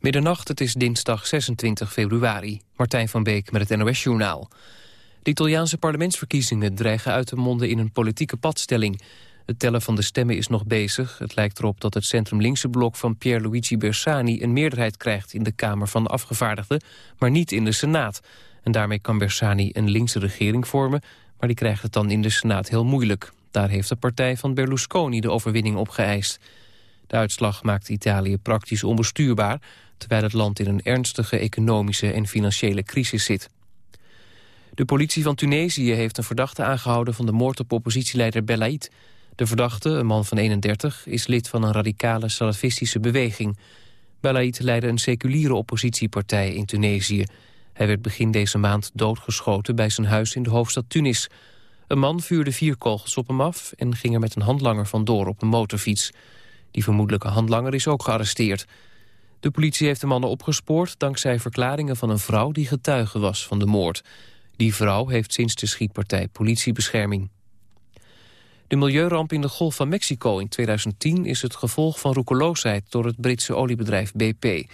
Middernacht, het is dinsdag 26 februari. Martijn van Beek met het NOS-journaal. De Italiaanse parlementsverkiezingen dreigen uit te monden in een politieke padstelling. Het tellen van de stemmen is nog bezig. Het lijkt erop dat het centrum-linkse blok van Pierluigi Bersani... een meerderheid krijgt in de Kamer van de Afgevaardigden... maar niet in de Senaat. En daarmee kan Bersani een linkse regering vormen... maar die krijgt het dan in de Senaat heel moeilijk. Daar heeft de partij van Berlusconi de overwinning op geëist. De uitslag maakt Italië praktisch onbestuurbaar... terwijl het land in een ernstige economische en financiële crisis zit. De politie van Tunesië heeft een verdachte aangehouden... van de moord op oppositieleider Belaid. De verdachte, een man van 31, is lid van een radicale salafistische beweging. Belaid leidde een seculiere oppositiepartij in Tunesië. Hij werd begin deze maand doodgeschoten bij zijn huis in de hoofdstad Tunis. Een man vuurde vier kogels op hem af en ging er met een handlanger vandoor op een motorfiets. Die vermoedelijke handlanger is ook gearresteerd. De politie heeft de mannen opgespoord dankzij verklaringen van een vrouw die getuige was van de moord. Die vrouw heeft sinds de schietpartij politiebescherming. De milieuramp in de Golf van Mexico in 2010 is het gevolg van roekeloosheid door het Britse oliebedrijf BP.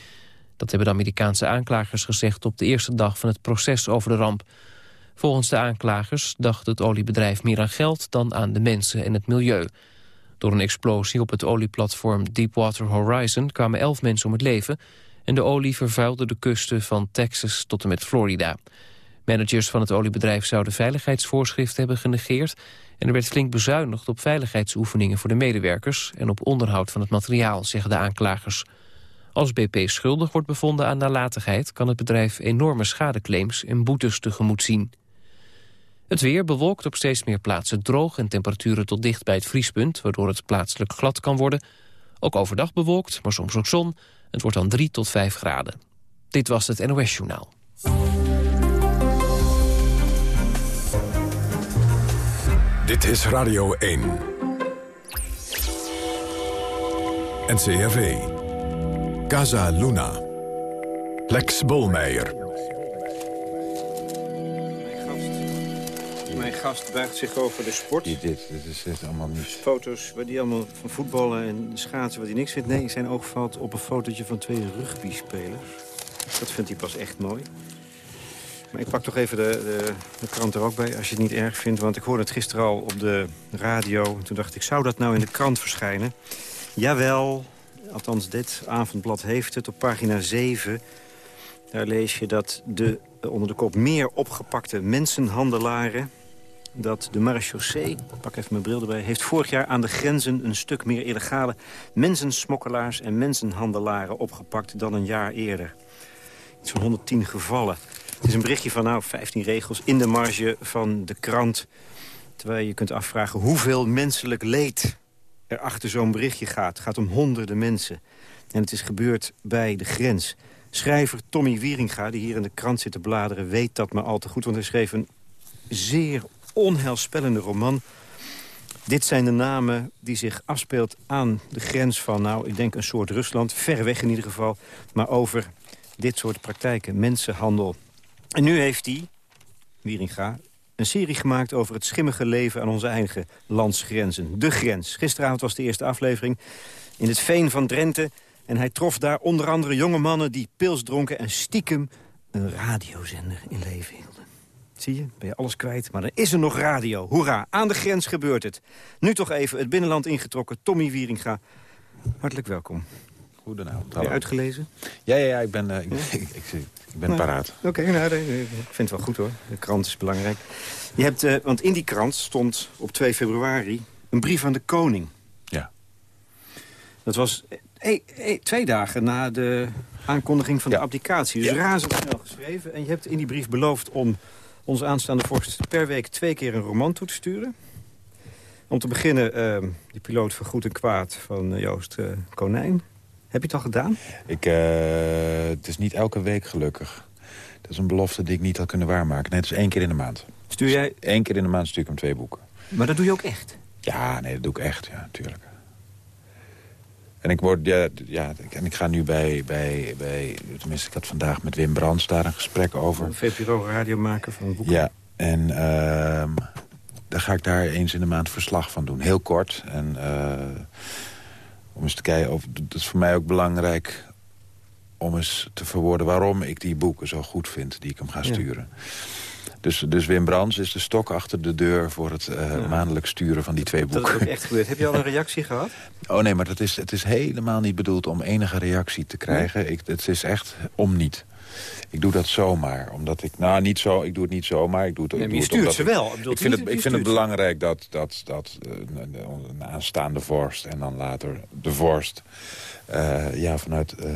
Dat hebben de Amerikaanse aanklagers gezegd op de eerste dag van het proces over de ramp. Volgens de aanklagers dacht het oliebedrijf meer aan geld dan aan de mensen en het milieu. Door een explosie op het olieplatform Deepwater Horizon kwamen elf mensen om het leven... en de olie vervuilde de kusten van Texas tot en met Florida. Managers van het oliebedrijf zouden veiligheidsvoorschriften hebben genegeerd... en er werd flink bezuinigd op veiligheidsoefeningen voor de medewerkers... en op onderhoud van het materiaal, zeggen de aanklagers. Als BP schuldig wordt bevonden aan nalatigheid... kan het bedrijf enorme schadeclaims en boetes tegemoet zien. Het weer bewolkt op steeds meer plaatsen droog... en temperaturen tot dicht bij het vriespunt... waardoor het plaatselijk glad kan worden. Ook overdag bewolkt, maar soms ook zon. Het wordt dan 3 tot 5 graden. Dit was het NOS Journaal. Dit is Radio 1. NCRV. Casa Luna. Lex Bolmeijer. Gast buigt zich over de sport. Dit, dit, dit is, dit allemaal niet... Foto's waar die allemaal van voetballen en schaatsen waar hij niks vindt. Nee, zijn oog valt op een fotootje van twee rugby-spelers. Dat vindt hij pas echt mooi. Maar ik pak toch even de, de, de, krant er ook bij, als je het niet erg vindt. Want ik hoorde het gisteren al op de radio. Toen dacht ik, zou dat nou in de krant verschijnen? Jawel, althans dit avondblad heeft het op pagina 7. Daar lees je dat de, onder de kop meer opgepakte mensenhandelaren dat de marechaussee, pak even mijn bril erbij... heeft vorig jaar aan de grenzen een stuk meer illegale mensensmokkelaars... en mensenhandelaren opgepakt dan een jaar eerder. Iets van 110 gevallen. Het is een berichtje van nou 15 regels in de marge van de krant. Terwijl je kunt afvragen hoeveel menselijk leed er achter zo'n berichtje gaat. Het gaat om honderden mensen. En het is gebeurd bij de grens. Schrijver Tommy Wieringa, die hier in de krant zit te bladeren... weet dat maar al te goed, want hij schreef een zeer onheilspellende roman. Dit zijn de namen die zich afspeelt aan de grens van, nou, ik denk een soort Rusland. Ver weg in ieder geval, maar over dit soort praktijken, mensenhandel. En nu heeft hij, Wieringa, een serie gemaakt over het schimmige leven aan onze eigen landsgrenzen. De grens. Gisteravond was de eerste aflevering in het veen van Drenthe. En hij trof daar onder andere jonge mannen die pils dronken... en stiekem een radiozender in leven hielden. Zie je, ben je alles kwijt, maar dan is er nog radio. Hoera, aan de grens gebeurt het. Nu toch even het binnenland ingetrokken, Tommy Wieringa. Hartelijk welkom. Goedenavond. Ben je uitgelezen? Ja, ja, ja ik ben, uh, ik, ik, ik, ik, ben paraat. Oké, okay, nou, ik vind het wel goed hoor. De krant is belangrijk. Je hebt, uh, want in die krant stond op 2 februari een brief aan de koning. Ja. Dat was hey, hey, twee dagen na de aankondiging van de abdicatie. Dus Ja. razendsnel geschreven. En je hebt in die brief beloofd om onze aanstaande vorst per week twee keer een roman toe te sturen. Om te beginnen, uh, de piloot van Goed en Kwaad van eh, Joost uh, Konijn. Heb je het al gedaan? Ik, uh, het is niet elke week gelukkig. Dat is een belofte die ik niet had kunnen waarmaken. Nee, het is één keer in de maand. Stuur jij... Eén keer in de maand stuur ik hem twee boeken. Maar dat doe je ook echt? Ja, nee, dat doe ik echt, ja, natuurlijk. En ik, word, ja, ja, en ik ga nu bij, bij, bij... Tenminste, ik had vandaag met Wim Brands daar een gesprek over. Een VPRO-radiomaker van een boek. Ja, en uh, dan ga ik daar eens in de maand verslag van doen. Heel kort. En uh, om eens te kijken, of, dat is voor mij ook belangrijk... om eens te verwoorden waarom ik die boeken zo goed vind... die ik hem ga sturen. Dus, dus Wim Brands is de stok achter de deur... voor het uh, maandelijk sturen van die twee boeken. Dat is ook echt gebeurd. Heb je al een reactie gehad? Oh nee, maar dat is, het is helemaal niet bedoeld om enige reactie te krijgen. Ik, het is echt om niet. Ik doe dat zomaar, omdat ik... Nou, niet zo, ik doe het niet zomaar. Ik doe het, nee, maar je stuurt ze wel. Ik, ik vind, het, ik vind het belangrijk dat, dat, dat uh, een aanstaande vorst... en dan later de vorst... Uh, ja, vanuit uh,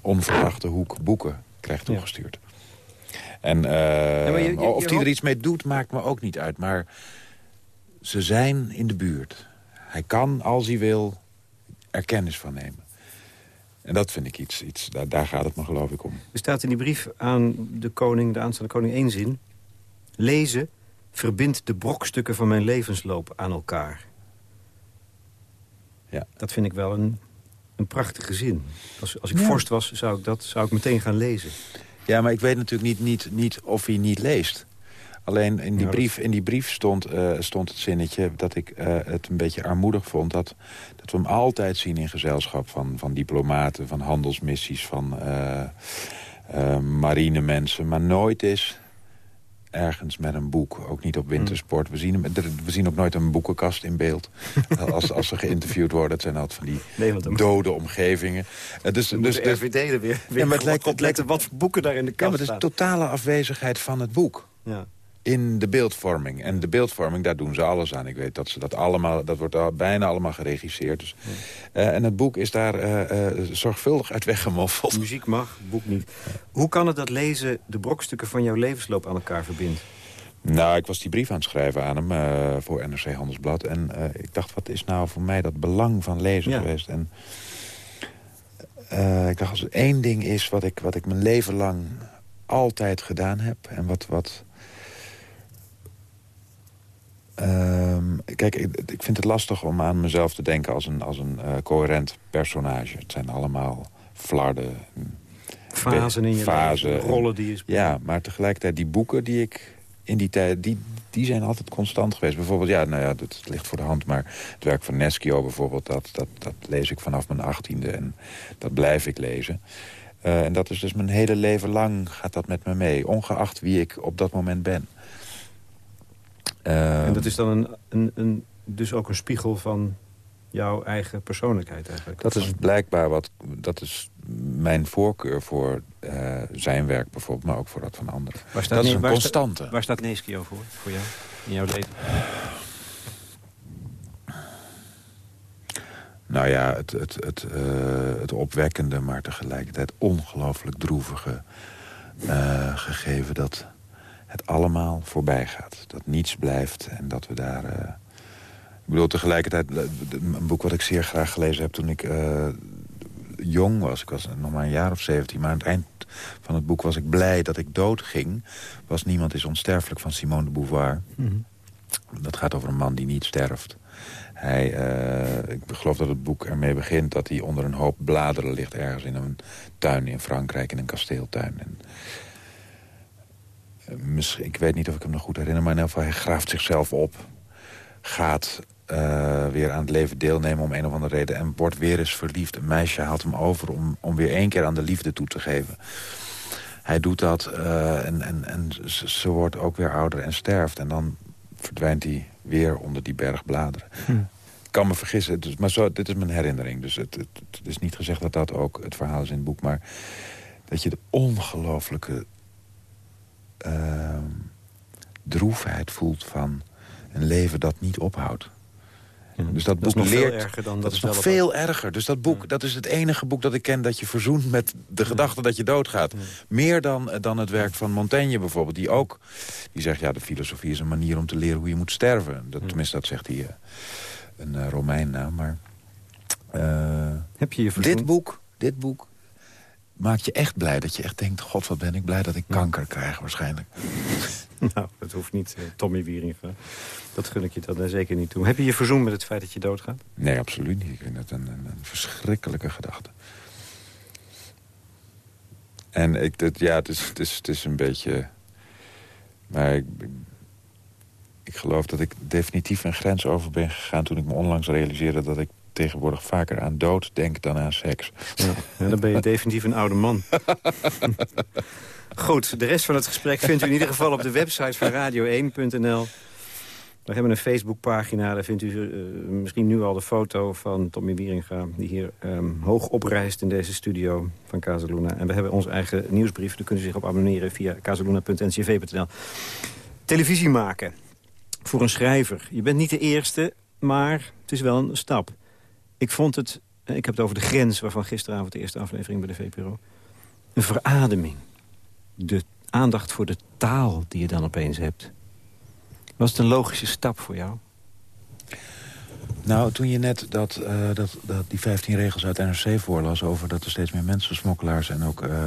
onverwachte hoek boeken krijgt toegestuurd. Ja. En je, je, of hij er iets mee doet, maakt me ook niet uit. Maar ze zijn in de buurt. Hij kan, als hij wil, er kennis van nemen. En dat vind ik iets, iets daar, daar gaat het me geloof ik om. Er staat in die brief aan de koning, de aanstaande koning, één zin. Lezen verbindt de brokstukken van mijn levensloop aan elkaar. Ja. Dat vind ik wel een, een prachtige zin. Als, als ik ja. vorst was, zou ik dat zou ik meteen gaan lezen. Ja, maar ik weet natuurlijk niet, niet, niet of hij niet leest. Alleen in die, brief, in die brief stond, uh, stond het zinnetje dat ik uh, het een beetje armoedig vond... Dat, dat we hem altijd zien in gezelschap van, van diplomaten, van handelsmissies... van uh, marinemensen, maar nooit is ergens met een boek. Ook niet op wintersport. We zien, hem, we zien ook nooit een boekenkast in beeld. als, als ze geïnterviewd worden. Het zijn altijd van die nee, dode omgevingen. Uh, dus, dus, de RVD er weer, weer ja, maar het lijkt, het lijkt, wat voor boeken daar in de kast Ja, maar het is totale afwezigheid van het boek. Ja. In de beeldvorming. En de beeldvorming, daar doen ze alles aan. Ik weet dat ze dat allemaal, dat wordt al, bijna allemaal geregisseerd. Dus, ja. uh, en het boek is daar uh, zorgvuldig uit weggemoffeld. Muziek mag, boek niet. Hoe kan het dat lezen de brokstukken van jouw levensloop aan elkaar verbindt? Nou, ik was die brief aan het schrijven aan hem voor NRC Handelsblad. En ik dacht, wat is nou voor mij dat belang van lezen ja. geweest? En ik dacht, als er één ding is wat ik, wat ik mijn leven lang altijd gedaan heb... en wat... wat Um, kijk, ik, ik, vind het lastig om aan mezelf te denken als een, als een uh, coherent personage. Het zijn allemaal flarden. Fasen in je leven, rollen die je speelt. Ja, maar tegelijkertijd die boeken die ik in die tijd... Die, die zijn altijd constant geweest. Bijvoorbeeld, ja, nou ja, dat ligt voor de hand... maar het werk van Neschio bijvoorbeeld... dat, dat, dat lees ik vanaf mijn achttiende en dat blijf ik lezen. Uh, en dat is dus mijn hele leven lang gaat dat met me mee. Ongeacht wie ik op dat moment ben. Uh, en dat is dan een, een, een, dus ook een spiegel van jouw eigen persoonlijkheid eigenlijk? Dat is blijkbaar wat... Dat is mijn voorkeur voor uh, zijn werk bijvoorbeeld, maar ook voor dat van anderen. Waar staat dat is een waar constante. Sta, waar staat Neeskio voor, voor jou, in jouw leven? Nou ja, het, het, het, uh, het opwekkende, maar tegelijkertijd ongelooflijk droevige uh, gegeven... dat het allemaal voorbij gaat. Dat niets blijft en dat we daar... Uh, ik bedoel, tegelijkertijd, een boek wat ik zeer graag gelezen heb toen ik uh, jong was. Ik was nog maar een jaar of zeventien, maar aan het eind van het boek was ik blij dat ik doodging. Was Niemand is onsterfelijk van Simone de Beauvoir. Mm -hmm. Dat gaat over een man die niet sterft. Hij, uh, ik geloof dat het boek ermee begint dat hij onder een hoop bladeren ligt... ergens in een tuin in Frankrijk, in een kasteeltuin. En, Misschien, ik weet niet of ik hem nog goed herinner, maar in ieder geval hij graaft zichzelf op. Gaat uh, weer aan het leven deelnemen om een of andere reden... en wordt weer eens verliefd. Een meisje haalt hem over om, om weer één keer aan de liefde toe te geven. Hij doet dat uh, en, en, en ze, ze, wordt ook weer ouder en sterft. En dan verdwijnt hij weer onder die berg bladeren. Hm. Ik kan me vergissen, dus, maar zo, dit is mijn herinnering. Dus het, het, het is niet gezegd dat dat ook het verhaal is in het boek... maar dat je de ongelooflijke uh, droefheid voelt van een leven dat niet ophoudt. Ja, dus dat, dat boek is nog leert, veel erger dan dat, dat is nog veel erger. Dus dat boek, ja. dat is het enige boek dat ik ken dat je verzoent met de gedachte dat je doodgaat. Meer dan, dan het werk van Montaigne bijvoorbeeld, die ook die zegt ja, de filosofie is een manier om te leren hoe je moet sterven. Dat, tenminste, dat zegt hij uh, een uh, Romein na. Maar uh, Heb je je dit boek, dit boek maakt je echt blij. Dat je echt denkt, god wat ben ik blij dat ik kanker krijg waarschijnlijk. Nou, dat hoeft niet, uh, Tommy Wieringa. Dat gun ik je dan zeker niet toe. Heb je je verzoend met het feit dat je doodgaat? Nee, absoluut niet. Ik vind het een, een, een verschrikkelijke gedachte. En ik, dat, ja, het is, het, is, het is een beetje... Maar ik, ik geloof dat ik definitief een grens over ben gegaan... toen ik me onlangs realiseerde dat ik tegenwoordig vaker aan dood denk dan aan seks. Ja, dan ben je definitief een oude man. Goed, de rest van het gesprek vindt u in ieder geval op de website van radio1.nl. We hebben een Facebookpagina, daar vindt u uh, misschien nu al de foto van Tommy Wieringa... die hier um, hoog oprijst in deze studio van Casaluna. En we hebben onze eigen nieuwsbrief, daar kunnen u zich op abonneren via casaluna.ncv.nl. Televisie maken voor een schrijver. Je bent niet de eerste, maar het is wel een stap. Ik vond het, ik heb het over de grens... waarvan gisteravond de eerste aflevering bij de VPRO... een verademing. De aandacht voor de taal die je dan opeens hebt. Was het een logische stap voor jou? Nou, toen je net dat, uh, dat, dat die 15 regels uit NRC voorlas... over dat er steeds meer mensensmokkelaars en ook uh, uh,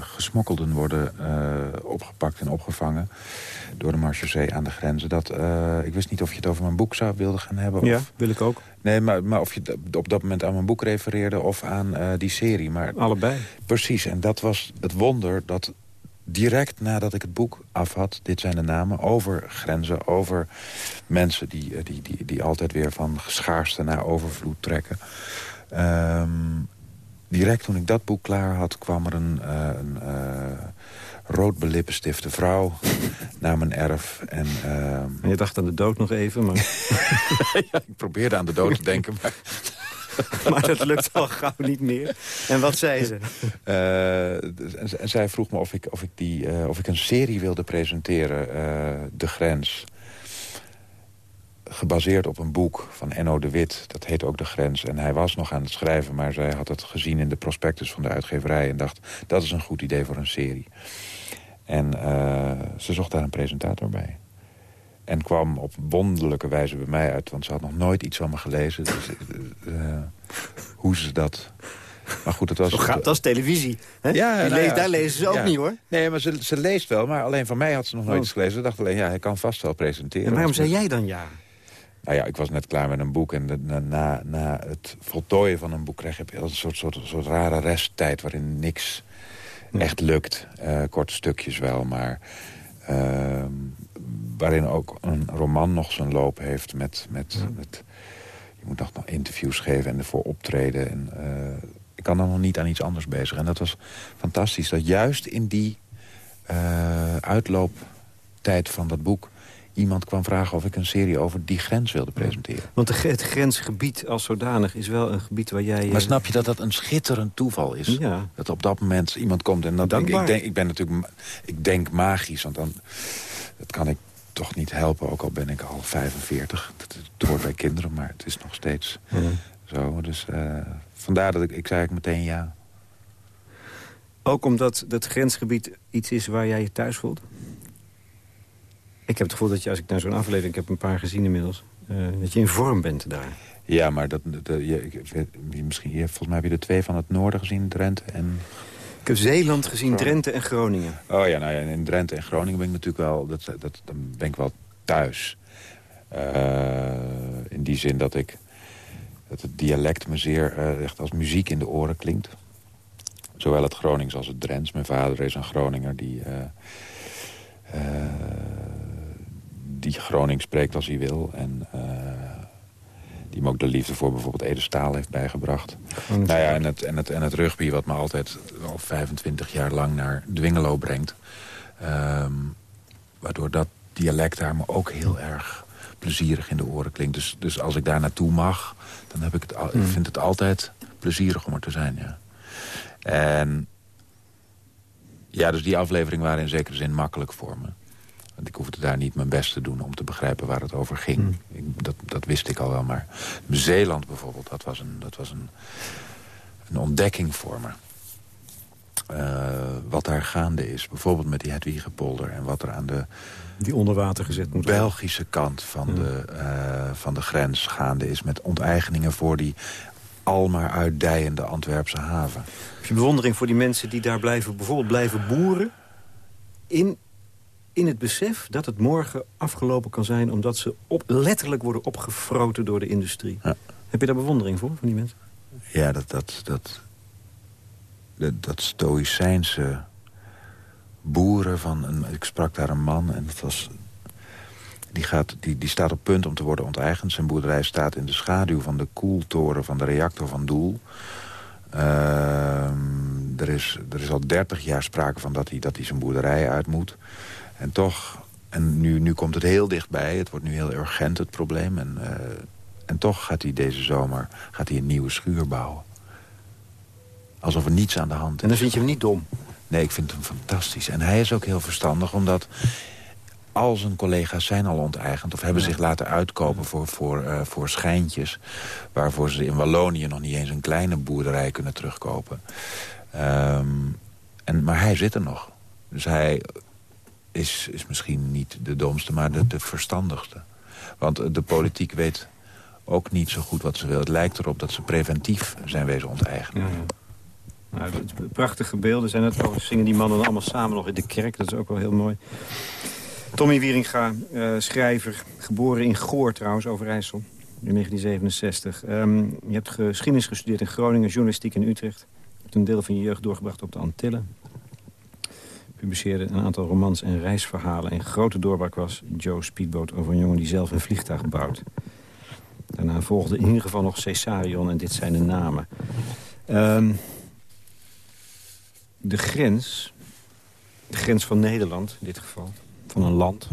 gesmokkelden worden opgepakt en opgevangen... door de marechaussee aan de grenzen. Dat, ik wist niet of je het over mijn boek zou wilde gaan hebben. Ja, of, wil ik ook. Nee, maar, maar of je op dat moment aan mijn boek refereerde of aan die serie. Maar, Allebei. Precies, en dat was het wonder dat direct nadat ik het boek af had, dit zijn de namen... over grenzen, over mensen die, eh, die, die, die altijd weer van schaarste naar overvloed trekken. Um, direct toen ik dat boek klaar had, kwam er een, uh, een uh, rood belippenstiftde vrouw naar mijn erf. En, uh, en je dacht aan de dood nog even, maar... ja, ik probeerde aan de dood te denken, maar... maar dat lukt al gauw niet meer. En wat zei ze? Uh, zij vroeg me of ik, of ik, die, uh, of ik een serie wilde presenteren, uh, De Grens. Gebaseerd op een boek van Enno de Wit. Dat heet ook De Grens. En hij was nog aan het schrijven, maar zij had het gezien in de prospectus van de uitgeverij... en dacht, dat is een goed idee voor een serie. En ze zocht daar een presentator bij. En kwam op wonderlijke wijze bij mij uit. Want ze had nog nooit iets van me gelezen. Dus, uh, hoe ze dat... Maar goed, het was... Zo gaat, dat is televisie. Hè? Ja, nou leest, ja, daar lezen ze ook ja. niet, hoor. Nee, maar ze, ze leest wel. Maar alleen van mij had ze nog nooit Oh. iets gelezen. Ze dacht alleen, ja, hij kan vast wel presenteren. En waarom zei jij dan ja? Nou ja, ik was net klaar met een boek. En de- na, na, na het voltooien van een boek krijg je een soort, soort, soort rare resttijd... waarin niks echt lukt. Eh, korte stukjes wel, maar... ehm, waarin ook een roman nog zijn loop heeft met... met, met je moet nog interviews geven en ervoor optreden. En, eh, ik kan dan nog niet aan iets anders bezig. En dat was fantastisch. Dat juist in die eh, uitlooptijd van dat boek... iemand kwam vragen of ik een serie over die grens wilde presenteren. Want het grensgebied als zodanig is wel een gebied waar jij... Maar eh, snap je dat dat een schitterend toeval is? Ja. Dat op dat moment iemand komt en ik, Dankbaar. ik, denk, ik ben natuurlijk ik denk magisch, want dan dat kan ik toch niet helpen, ook al ben ik al 45. Dat, het hoort bij kinderen, maar het is nog steeds zo. Dus eh, vandaar dat ik, ik zei eigenlijk meteen ja. Ook omdat dat grensgebied iets is waar jij je thuis voelt? Ik heb het gevoel dat je, als ik naar zo'n aflevering... ik heb een paar gezien inmiddels... eh, dat je in vorm bent daar. Ja, maar dat, dat- je, ik, misschien, je- volgens mij heb je de twee van het noorden gezien, Drenthe en Ik heb Zeeland gezien, Drenthe en Groningen. Oh ja, nou ja, in Drenthe en Groningen ben ik natuurlijk wel, dat, dat, dan ben ik wel thuis. Eh, in die zin dat ik dat het dialect me zeer eh, echt als muziek in de oren klinkt. Zowel het Gronings als het Drents. Mijn vader is een Groninger die, eh, die Gronings spreekt als hij wil. En die me ook de liefde voor bijvoorbeeld Ede Staal heeft bijgebracht. Nou ja, en het, en, het, en het rugby wat me altijd al 25 jaar lang naar Dwingelo brengt. Ehm, waardoor dat dialect daar me ook heel erg plezierig in de oren klinkt. Dus, dus als ik daar naartoe mag, dan heb ik het, al, ik vind het altijd plezierig om er te zijn, ja. En ja, dus die afleveringen waren in zekere zin makkelijk voor me. Want ik hoefde daar niet mijn best te doen om te begrijpen waar het over ging. Ik, dat, dat wist ik al wel, maar Zeeland bijvoorbeeld, dat was een, dat was een, een ontdekking voor me. Eh, wat daar gaande is. Bijvoorbeeld met die Hedwigepolder en wat er aan de Die onder water gezet moet worden. Belgische kant van, de, eh, van de grens gaande is... met onteigeningen voor die almaar uitdijende Antwerpse haven. Heb je bewondering voor die mensen die daar blijven, bijvoorbeeld blijven boeren... in, in het besef dat het morgen afgelopen kan zijn... omdat ze op, letterlijk worden opgefroten door de industrie. Ja. Heb je daar bewondering voor, van die mensen? Ja, dat, dat, dat, dat, dat stoïcijnse boeren van... Een, ik sprak daar een man en het was... Die, gaat, die, die staat op punt om te worden onteigend. Zijn boerderij staat in de schaduw van de koeltoren van de reactor van Doel. Ehm, er, is, er is al 30 jaar sprake van dat hij, dat hij zijn boerderij uit moet. En toch, en nu, nu komt het heel dichtbij. Het wordt nu heel urgent, het probleem. En, uh, en toch gaat hij deze zomer gaat hij een nieuwe schuur bouwen. Alsof er niets aan de hand is. En dan vind je hem niet dom? Nee, ik vind hem fantastisch. En hij is ook heel verstandig, omdat al zijn collega's zijn al onteigend... of hebben zich laten uitkopen voor, voor, uh, voor schijntjes... waarvoor ze in Wallonië nog niet eens een kleine boerderij kunnen terugkopen. Um, en, maar hij zit er nog. Dus hij is, is misschien niet de domste, maar de, verstandigste. Want de politiek weet ook niet zo goed wat ze wil. Het lijkt erop dat ze preventief zijn wezen onteigenen. Nou, prachtige beelden zijn het. Overigens zingen die mannen allemaal samen nog in de kerk. Dat is ook wel heel mooi. Tommy Wieringa, uh, schrijver, geboren in Goor trouwens, Overijssel, in 1967. Um, ehm, je hebt geschiedenis gestudeerd in Groningen, journalistiek in Utrecht. Je hebt een deel van je jeugd doorgebracht op de Antillen. Publiceerde een aantal romans en reisverhalen. En grote doorbraak was Joe Speedboat over een jongen die zelf een vliegtuig bouwt. Daarna volgde in ieder geval nog Cesarion en dit zijn de namen. Um, de grens, de grens van Nederland in dit geval, van een land...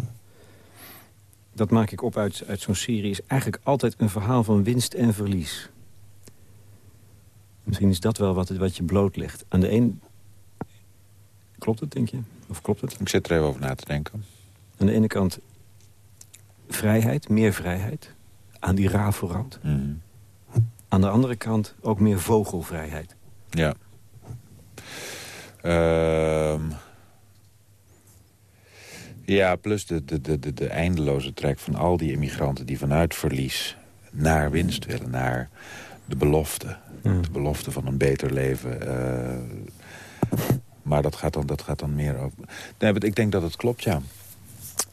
dat maak ik op uit, uit zo'n serie, is eigenlijk altijd een verhaal van winst en verlies. Misschien is dat wel wat, wat je bloot ligt. Aan de een... Klopt het, denk je? Of klopt het? Ik zit er even over na te denken. Aan de ene kant vrijheid, meer vrijheid. Aan die rafelrand. Mm. Aan de andere kant ook meer vogelvrijheid. Ja. Uh, ja, plus de, de, de, de, eindeloze trek van al die immigranten... die vanuit verlies naar winst willen, naar de belofte. De belofte van een beter leven. Uh, maar dat gaat, dan, dat gaat dan meer over... Nee, ik denk dat het klopt, ja.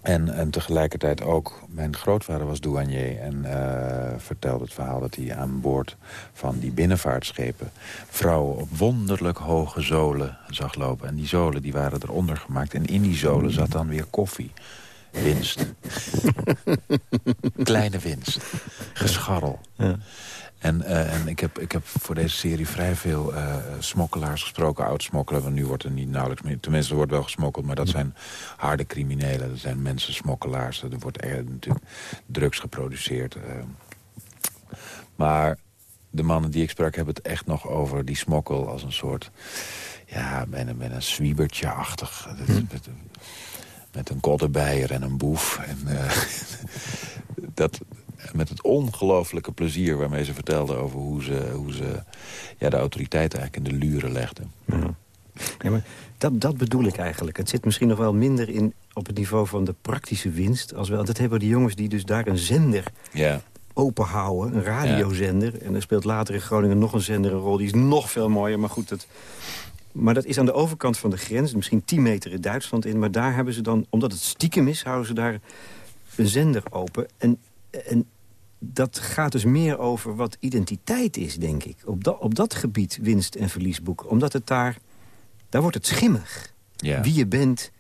En, en tegelijkertijd ook, mijn grootvader was douanier... en uh, vertelde het verhaal dat hij aan boord van die binnenvaartschepen... vrouwen op wonderlijk hoge zolen zag lopen. En die zolen die waren eronder gemaakt. En in die zolen zat dan weer koffie. Winst. Kleine winst. Gescharrel. Ja. En, uh, en ik, heb, ik heb voor deze serie vrij veel uh, smokkelaars gesproken. Oud-smokkelen, want nu wordt er niet nauwelijks meer... Tenminste, er wordt wel gesmokkeld, maar dat zijn harde criminelen. Dat zijn mensen smokkelaars. Er wordt er, natuurlijk drugs geproduceerd. Uh. Maar de mannen die ik sprak hebben het echt nog over die smokkel als een soort... Ja, bijna, bijna een zwiebertje-achtig. Hm. Met, met, een koddenbijer en een boef. En, dat, met het ongelooflijke plezier waarmee ze vertelde over hoe ze, hoe ze ja, de autoriteit eigenlijk in de luren legden. Ja. maar dat, dat bedoel ik eigenlijk. Het zit misschien nog wel minder in, op het niveau van de praktische winst. Als wel, dat hebben die jongens die dus daar een zender ja. openhouden. Een radiozender. En er speelt later in Groningen nog een zender een rol. Die is nog veel mooier. Maar goed, dat, maar dat is aan de overkant van de grens. Misschien 10 meter in Duitsland in. Maar daar hebben ze dan, omdat het stiekem is, houden ze daar een zender open. En en dat gaat dus meer over wat identiteit is, denk ik. Op, dat op dat gebied winst- en verliesboek. Omdat het daar... Daar wordt het schimmig. Wie je bent.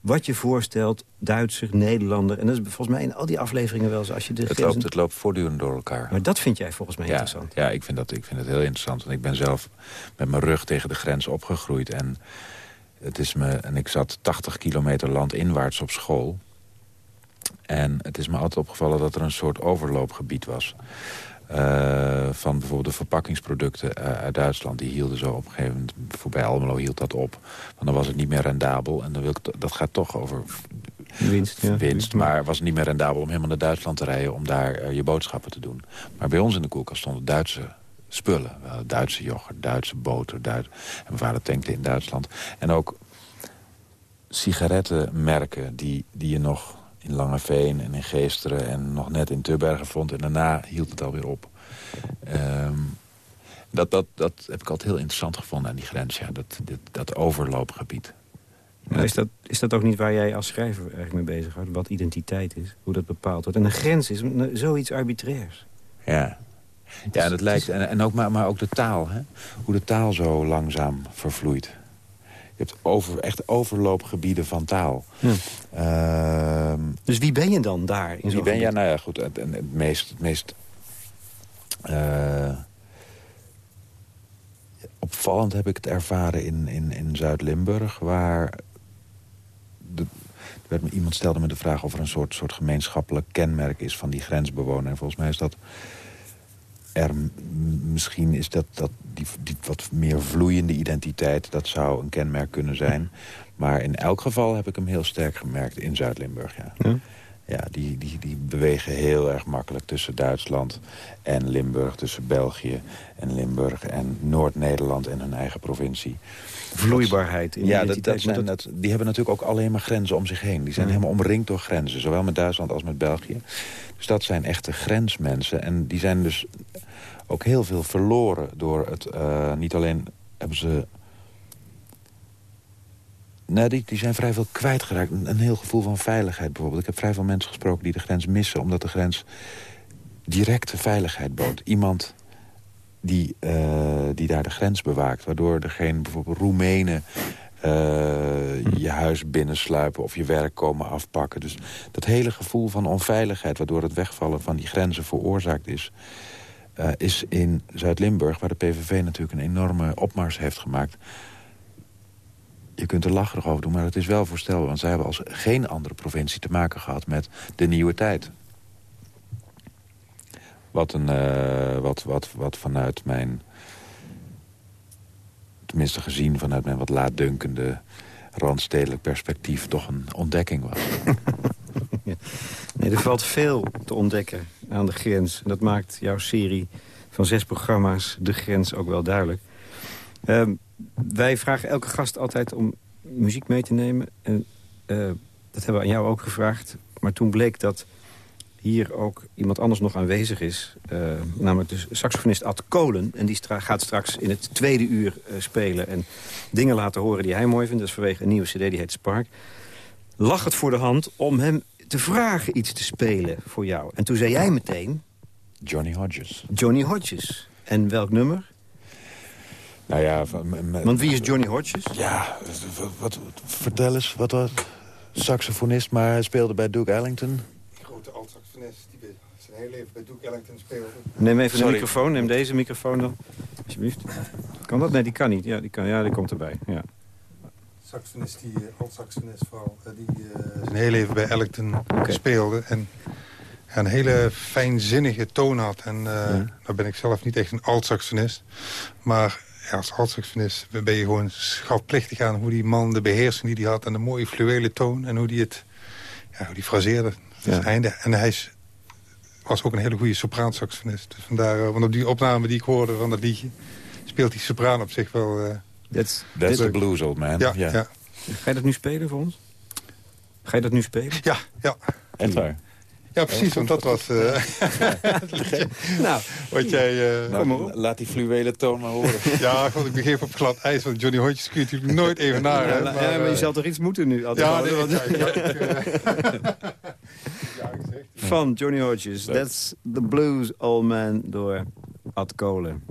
Wat je voorstelt. Duitser, Nederlander. En dat is volgens mij in al die afleveringen wel zo. Als je de het, loopt, het loopt voortdurend door elkaar. Maar dat vind jij volgens mij interessant. Ja, ik vind, dat, ik vind het heel interessant. Want ik ben zelf met mijn rug tegen de grens opgegroeid. En, het is me, en ik zat 80 kilometer landinwaarts op school. En het is me altijd opgevallen dat er een soort overloopgebied was. Uh, van bijvoorbeeld de verpakkingsproducten uh, uit Duitsland. Die hielden zo op een gegeven moment, voorbij Almelo hield dat op. Want dan was het niet meer rendabel. En dan wil ik, dat gaat toch over winst. Ja. winst maar was het niet meer rendabel om helemaal naar Duitsland te rijden... om daar uh, je boodschappen te doen. Maar bij ons in de koelkast stonden Duitse spullen. Duitse yoghurt, Duitse boter. Duits... En mijn vader tankte in Duitsland. En ook sigarettenmerken die, die je nog in Langeveen en in Geesteren en nog net in Tubbergen vond. En daarna hield het alweer op. Um, dat, dat, dat heb ik altijd heel interessant gevonden aan die grens. Ja, dat, dit, dat overloopgebied. Maar is, dat, is dat ook niet waar jij als schrijver eigenlijk mee bezig bent? Wat identiteit is, hoe dat bepaald wordt. En een grens is zoiets arbitrairs. Ja, ja dat lijkt, en, en ook, maar, maar ook de taal. Hè? Hoe de taal zo langzaam vervloeit. Je hebt over, echt overloopgebieden van taal. Ehm, dus wie ben je dan daar? In wie ben je? Nou ja, goed. Het, het meest... Het meest uh, opvallend heb ik het ervaren in, in, in Zuid-Limburg... waar de, werd me, iemand stelde me de vraag of er een soort, soort gemeenschappelijk kenmerk is van die grensbewoner. En volgens mij is dat er misschien is dat, dat die, die wat meer vloeiende identiteit... dat zou een kenmerk kunnen zijn. Maar in elk geval heb ik hem heel sterk gemerkt in Zuid-Limburg, ja. ja. Ja, die, die, die bewegen heel erg makkelijk tussen Duitsland en Limburg... tussen België en Limburg en Noord-Nederland en hun eigen provincie. Vloeibaarheid in Ja, dat, dat die hebben natuurlijk ook alleen maar grenzen om zich heen. Die zijn helemaal omringd door grenzen, zowel met Duitsland als met België. Dus dat zijn echte grensmensen. En die zijn dus ook heel veel verloren door het... Uh, niet alleen hebben ze... Nee, die, die zijn vrij veel kwijtgeraakt. Een, een heel gevoel van veiligheid bijvoorbeeld. Ik heb vrij veel mensen gesproken die de grens missen... omdat de grens directe veiligheid bood. Iemand die, uh, die daar de grens bewaakt. Waardoor er geen bijvoorbeeld Roemenen uh, je huis binnensluipen of je werk komen afpakken. Dus dat hele gevoel van onveiligheid... waardoor het wegvallen van die grenzen veroorzaakt is... Uh, is in Zuid-Limburg, waar de PVV natuurlijk een enorme opmars heeft gemaakt... je kunt er lacherig over doen, maar het is wel voorstelbaar... want zij hebben als geen andere provincie te maken gehad met de nieuwe tijd. Wat, een, uh, wat, wat, wat vanuit mijn... tenminste gezien vanuit mijn wat laatdunkende... randstedelijk perspectief toch een ontdekking was. Nee, er valt veel te ontdekken aan de grens. En dat maakt jouw serie van zes programma's De Grens ook wel duidelijk. Uh, wij vragen elke gast altijd om muziek mee te nemen. En uh, dat hebben we aan jou ook gevraagd. Maar toen bleek dat hier ook iemand anders nog aanwezig is. Uh, namelijk de saxofonist Ad Kolen. En die stra gaat straks in het tweede uur uh, spelen. En dingen laten horen die hij mooi vindt. Dat is vanwege een nieuwe cd, die heet Spark. Lag het voor de hand om hem te vragen iets te spelen voor jou. En toen zei jij meteen... Johnny Hodges. Johnny Hodges. En welk nummer? Nou ja... Want wie is Johnny Hodges? Ja, wat, vertel eens. Wat was saxofonist, maar hij speelde bij Duke Ellington. Een hele leven bij Duke Ellington speelde. Neem even Sorry. de microfoon, neem deze microfoon dan. Alsjeblieft. Kan dat? Nee, die kan niet. Ja, die, kan, ja, die komt erbij. Ja saxofonist, die eh, alt-saxofonist vooral, eh, die uh, zijn hele leven bij Ellington okay. speelde. En een hele fijnzinnige toon had. En uh, ja. nou ben ik zelf niet echt een alt-saxofonist. Maar ja, als alt-saxofonist ben je gewoon schatplichtig aan hoe die man de beheersing die hij had. En de mooie fluwele toon. En hoe die het, ja, hoe die fraseerde. Ja. einde. En hij is, was ook een hele goede sopraansaxofonist. Dus vandaar, want op die opname die ik hoorde van dat liedje... speelt die sopraan op zich wel... Uh, That's, That's the blues, old man. Ja, ja. ja. Ga je dat nu spelen voor ons? Ga je dat nu spelen? Ja, ja. Echt waar? Ja, precies, want dat was... Uh, nou, wat jij... Uh, nou, laat die fluwele toon maar horen. ja, god, ik begreep op glad ijs, want Johnny Hodges kun je natuurlijk nooit even naar. Ja, maar, ja, maar je zal toch iets moeten nu? Ja, nee, want... Van Johnny Hodges, That's the Blues Old Man door Ad Kolen.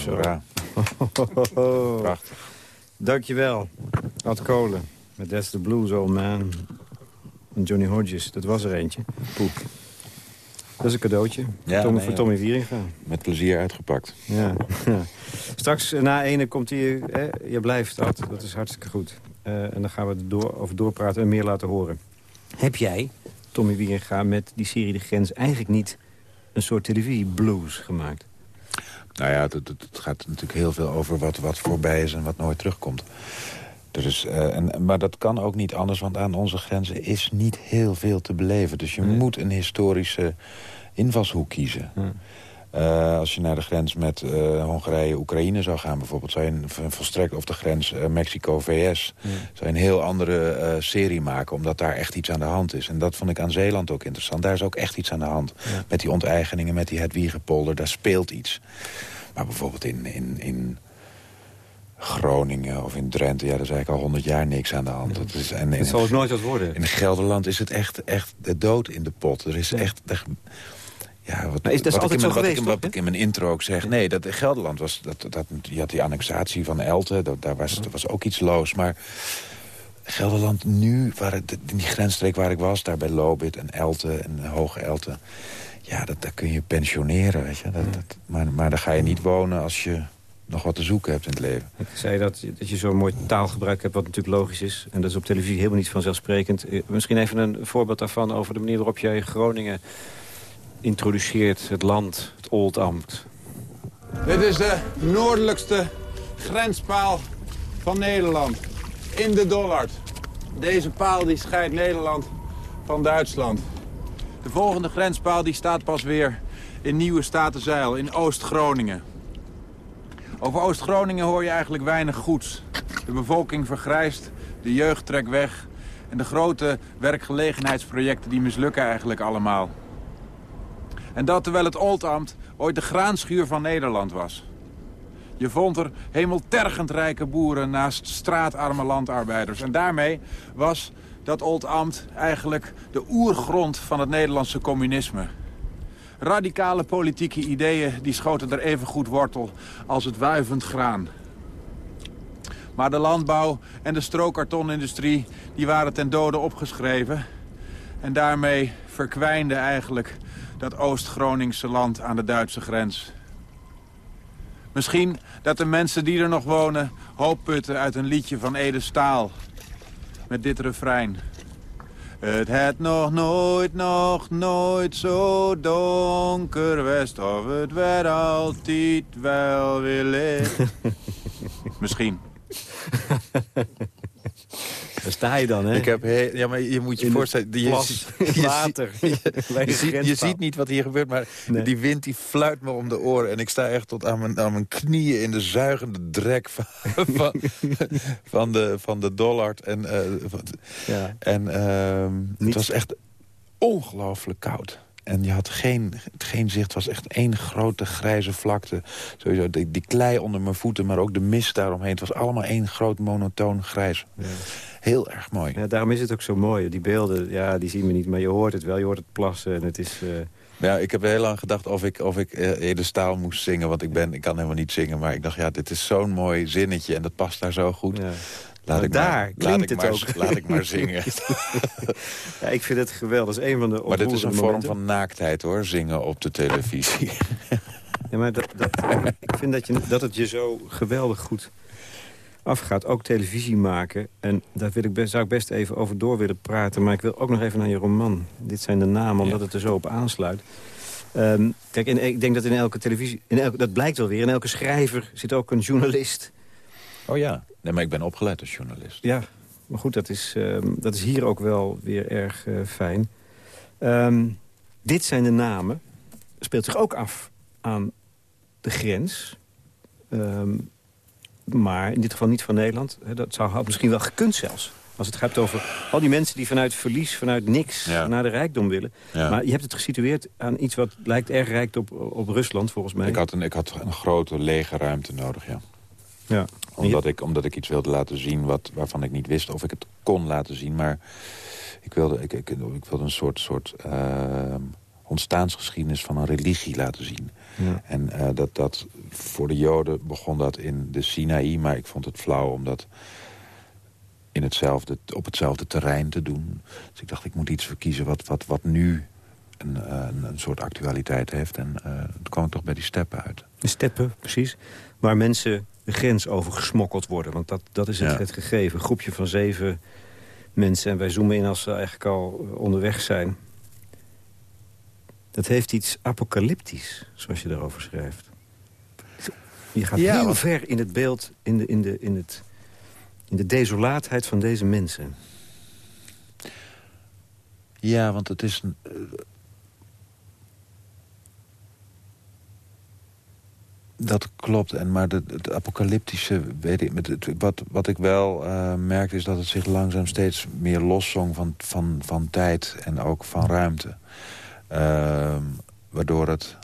Zo. hoera. Prachtig. Dankjewel. Ad Kolen. Met That's the Blues, Old Man. En Johnny Hodges. Dat was er eentje. Poep. Dat is een cadeautje. Ja, Tom, nee, voor. Tommy Wieringa. Met plezier uitgepakt. Ja. Straks na ene komt hij... Hè, je blijft, Ad. Dat is hartstikke goed. Eh, en dan gaan we er door, over doorpraten en meer laten horen. Heb jij, Tommy Wieringa, met die serie De Grens... eigenlijk niet een soort televisieblues gemaakt? Nou ja, het, gaat natuurlijk heel veel over wat, wat voorbij is en wat nooit terugkomt. Er eh, en, maar dat kan ook niet anders, want aan onze grenzen is niet heel veel te beleven. Dus je Nee. moet een historische invalshoek kiezen. Ja. Eh, als je naar de grens met eh, Hongarije, Oekraïne zou gaan bijvoorbeeld... zou je een, v- volstrekt, of de grens eh, Mexico-VS... zou je een heel andere serie maken, omdat daar echt iets aan de hand is. En dat vond ik aan Zeeland ook interessant. Daar is ook echt iets aan de hand. Ja. Met die onteigeningen, met die Hedwiegepolder, daar speelt iets. Maar bijvoorbeeld in, in, in Groningen of in Drenthe... ja, daar is eigenlijk al honderd jaar niks aan de hand. Dat is, en, Het in, zal ook nooit wat worden. in Gelderland is het echt, echt de dood in de pot. Er is echt... echt ja, wat, Maar is dat wat altijd ik in, zo mijn- wat geweest, ik, wat ik in mijn intro ook zeg... Nee, dat, Gelderland was... Dat, dat, je had die annexatie van Elten, dat, daar was, dat was ook iets loos. Maar Gelderland nu, waar het, in die grensstreek waar ik was... daar bij Lobit en Elten en Hoge Elten... Ja, dat, daar kun je pensioneren, weet je. Dat, dat, maar, maar daar ga je niet wonen als je nog wat te zoeken hebt in het leven. Ik zei dat, dat je zo'n mooi taalgebruik hebt, wat natuurlijk logisch is. En dat is op televisie helemaal niet vanzelfsprekend. Eh, Misschien even een voorbeeld daarvan over de manier waarop jij Groningen introduceert. Het land, het Oldambt. Dit is de noordelijkste grenspaal van Nederland. In de Dollard. Deze paal die scheidt Nederland van Duitsland. De volgende grenspaal die staat pas weer in Nieuwe Statenzeil, in Oost-Groningen. Over Oost-Groningen hoor je eigenlijk weinig goeds. De bevolking vergrijst, de jeugd trekt weg... en de grote werkgelegenheidsprojecten die mislukken eigenlijk allemaal. En dat terwijl het Oldambt ooit de graanschuur van Nederland was. Je vond er hemeltergend rijke boeren naast straatarme landarbeiders. En daarmee was dat Oldambt eigenlijk de oergrond van het Nederlandse communisme. Radicale politieke ideeën die schoten er even goed wortel als het wuivend graan. Maar de landbouw en de strookkartonindustrie die waren ten dode opgeschreven. En daarmee verkwijnde eigenlijk dat Oost-Groningse land aan de Duitse grens. Misschien dat de mensen die er nog wonen hoop putten uit een liedje van Ede Staal. Met dit refrein. Het het nog nooit, nog nooit zo donker west of het werd altijd wel weer licht. Misschien. Daar sta je dan, hè? Ik heb he- ja, maar je moet je In voorstellen... Je, plas, je water. je, ziet, je grenspaal. ziet niet wat hier gebeurt, maar Nee. die wind die fluit me om de oren. En ik sta echt tot aan mijn, aan mijn knieën in de zuigende drek van, van, van de, van de Dollard. En, eh, Ja. en ehm, het was echt ongelooflijk koud. En je had geen, geen zicht. Het was echt één grote grijze vlakte. Sowieso die, die klei onder mijn voeten, maar ook de mist daaromheen. Het was allemaal één groot monotoon grijs. Heel erg mooi. Ja, daarom is het ook zo mooi. Die beelden, ja, die zien we niet, maar je hoort het wel. Je hoort het plassen en het is... eh, Ja, ik heb heel lang gedacht of ik, of ik eh, Ede Staal moest zingen. Want ik, ben, ik kan helemaal niet zingen. Maar ik dacht, ja, dit is zo'n mooi zinnetje. En dat past daar zo goed. ja. Laat ik daar maar, laat klinkt ik het maar, ook. Laat ik maar zingen. ja, ik vind het geweldig. Dat is een van de maar dit is een vorm momenten. van naaktheid, hoor. Zingen op de televisie. Ja, maar dat, dat, ik vind dat, je, dat het je zo geweldig goed afgaat. Ook televisie maken. En daar wil ik best, zou ik best even over door willen praten. Maar ik wil ook nog even naar je roman. Dit zijn de namen, omdat Ja. het er zo op aansluit. Ehm, kijk, in, ik denk dat in elke televisie... In elke, dat blijkt wel weer. In elke schrijver zit ook een journalist. Oh ja. Nee, maar ik ben opgeleid als journalist. Ja, maar goed, dat is, ehm, dat is hier ook wel weer erg eh, fijn. Ehm, dit zijn de namen. Speelt zich ook af aan de grens. Ehm, maar in dit geval niet van Nederland. Dat zou had misschien wel gekund zelfs. Als het gaat over al die mensen die vanuit verlies, vanuit niks... Ja. naar de rijkdom willen. Ja. Maar je hebt het gesitueerd aan iets wat lijkt erg rijk op, op Rusland, volgens mij. Ik had, een, ik had een grote lege ruimte nodig, ja. ja. Omdat ik, omdat ik iets wilde laten zien wat, waarvan ik niet wist of ik het kon laten zien. Maar ik wilde, ik, ik, ik wilde een soort, soort ehm, ontstaansgeschiedenis van een religie laten zien. Ja. En uh, dat, dat, voor de Joden begon dat in de Sinaï, maar ik vond het flauw om dat in hetzelfde, op hetzelfde terrein te doen. Dus ik dacht, ik moet iets verkiezen wat, wat, wat nu een, een, een soort actualiteit heeft. En uh, toen kwam ik toch bij die steppen uit. De steppen, precies. Waar mensen de grens over gesmokkeld worden. Want dat, dat is het, Ja. het gegeven. Een groepje van zeven mensen. En wij zoomen in als ze eigenlijk al eh, onderweg zijn. Dat heeft iets apocalyptisch, zoals je daarover schrijft. Je gaat Ja, heel want- ver in het beeld, in de, in, de, in, het, in de desolaatheid van deze mensen. Ja, want het is... een, eh, dat klopt, en, maar de- het apocalyptische... Weet ik, met het, wat, wat ik wel eh merkte is dat het zich langzaam steeds meer loszong van, van, van tijd en ook van ruimte. Ehm, waardoor het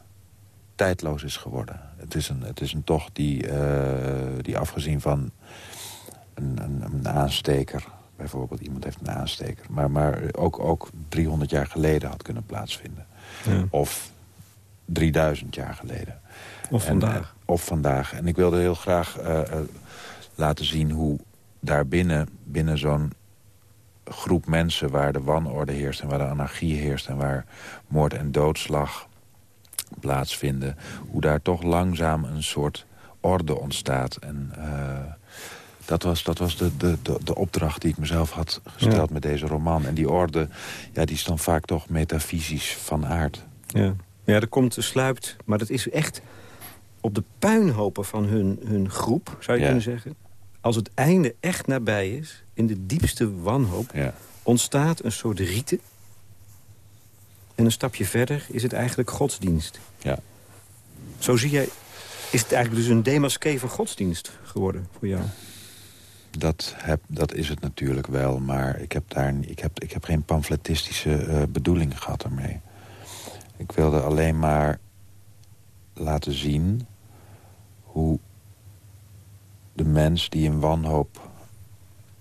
tijdloos is geworden. Het is een, het is een tocht die, eh, die afgezien van een, een, een aansteker... bijvoorbeeld iemand heeft een aansteker... maar, maar ook, ook 300 jaar geleden had kunnen plaatsvinden. Ja. Of 3000 jaar geleden. Of En, vandaag. eh, of vandaag. En ik wilde heel graag eh, laten zien hoe daarbinnen... binnen zo'n groep mensen waar de wanorde heerst... en waar de anarchie heerst... en waar moord en doodslag plaatsvinden... hoe daar toch langzaam een soort orde ontstaat. En eh, dat was, dat was de, de, de, de opdracht die ik mezelf had gesteld Ja. met deze roman. En die orde, ja, die is dan vaak toch metafysisch van aard. Ja, ja er komt, er sluipt, maar dat is echt op de puinhopen van hun, hun groep, zou je Ja. kunnen zeggen. Als het einde echt nabij is, in de diepste wanhoop... Ja. ontstaat een soort rieten. En een stapje verder is het eigenlijk godsdienst. Ja. Zo zie jij, is het eigenlijk dus een demasqué van godsdienst geworden voor jou? Dat, heb, dat is het natuurlijk wel, maar ik heb, daar, ik heb, ik heb geen pamfletistische eh, bedoeling gehad ermee. Ik wilde alleen maar laten zien hoe de mens die in wanhoop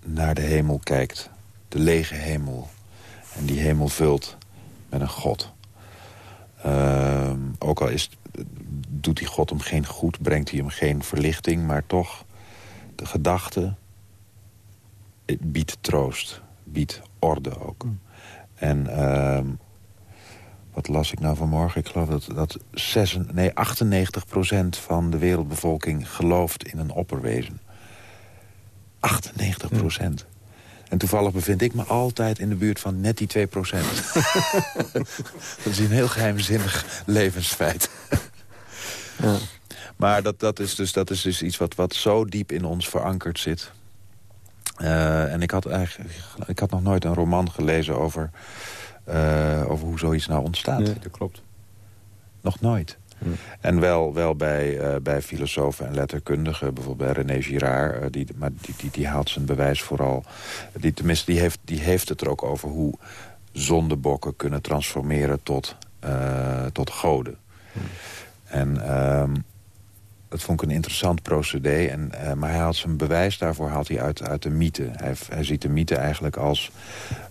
naar de hemel kijkt. De lege hemel. En die hemel vult met een God. Ehm, ook al is, doet die God hem geen goed, brengt hij hem geen verlichting... maar toch de gedachte biedt troost, biedt orde ook. En ehm, wat las ik nou vanmorgen? Ik geloof dat, dat 6, nee, 98% van de wereldbevolking gelooft in een opperwezen. 98% En toevallig bevind ik me altijd in de buurt van net die 2% dat is een heel geheimzinnig levensfeit. Maar dat, dat, is dus, dat is dus iets wat, wat zo diep in ons verankerd zit. Eh, en ik had, eigenlijk, ik had nog nooit een roman gelezen over, eh, over hoe zoiets nou ontstaat. Nee, dat klopt. Nog nooit. En wel, wel bij, eh, bij filosofen en letterkundigen, bijvoorbeeld bij René Girard. eh, die, maar die, die, die haalt zijn bewijs vooral. Die, tenminste, die heeft, die heeft het er ook over hoe zondebokken kunnen transformeren tot, tot goden. En ehm, dat vond ik een interessant procedé. En, maar hij haalt zijn bewijs daarvoor haalt hij uit, uit de mythe. Hij, hij ziet de mythe eigenlijk als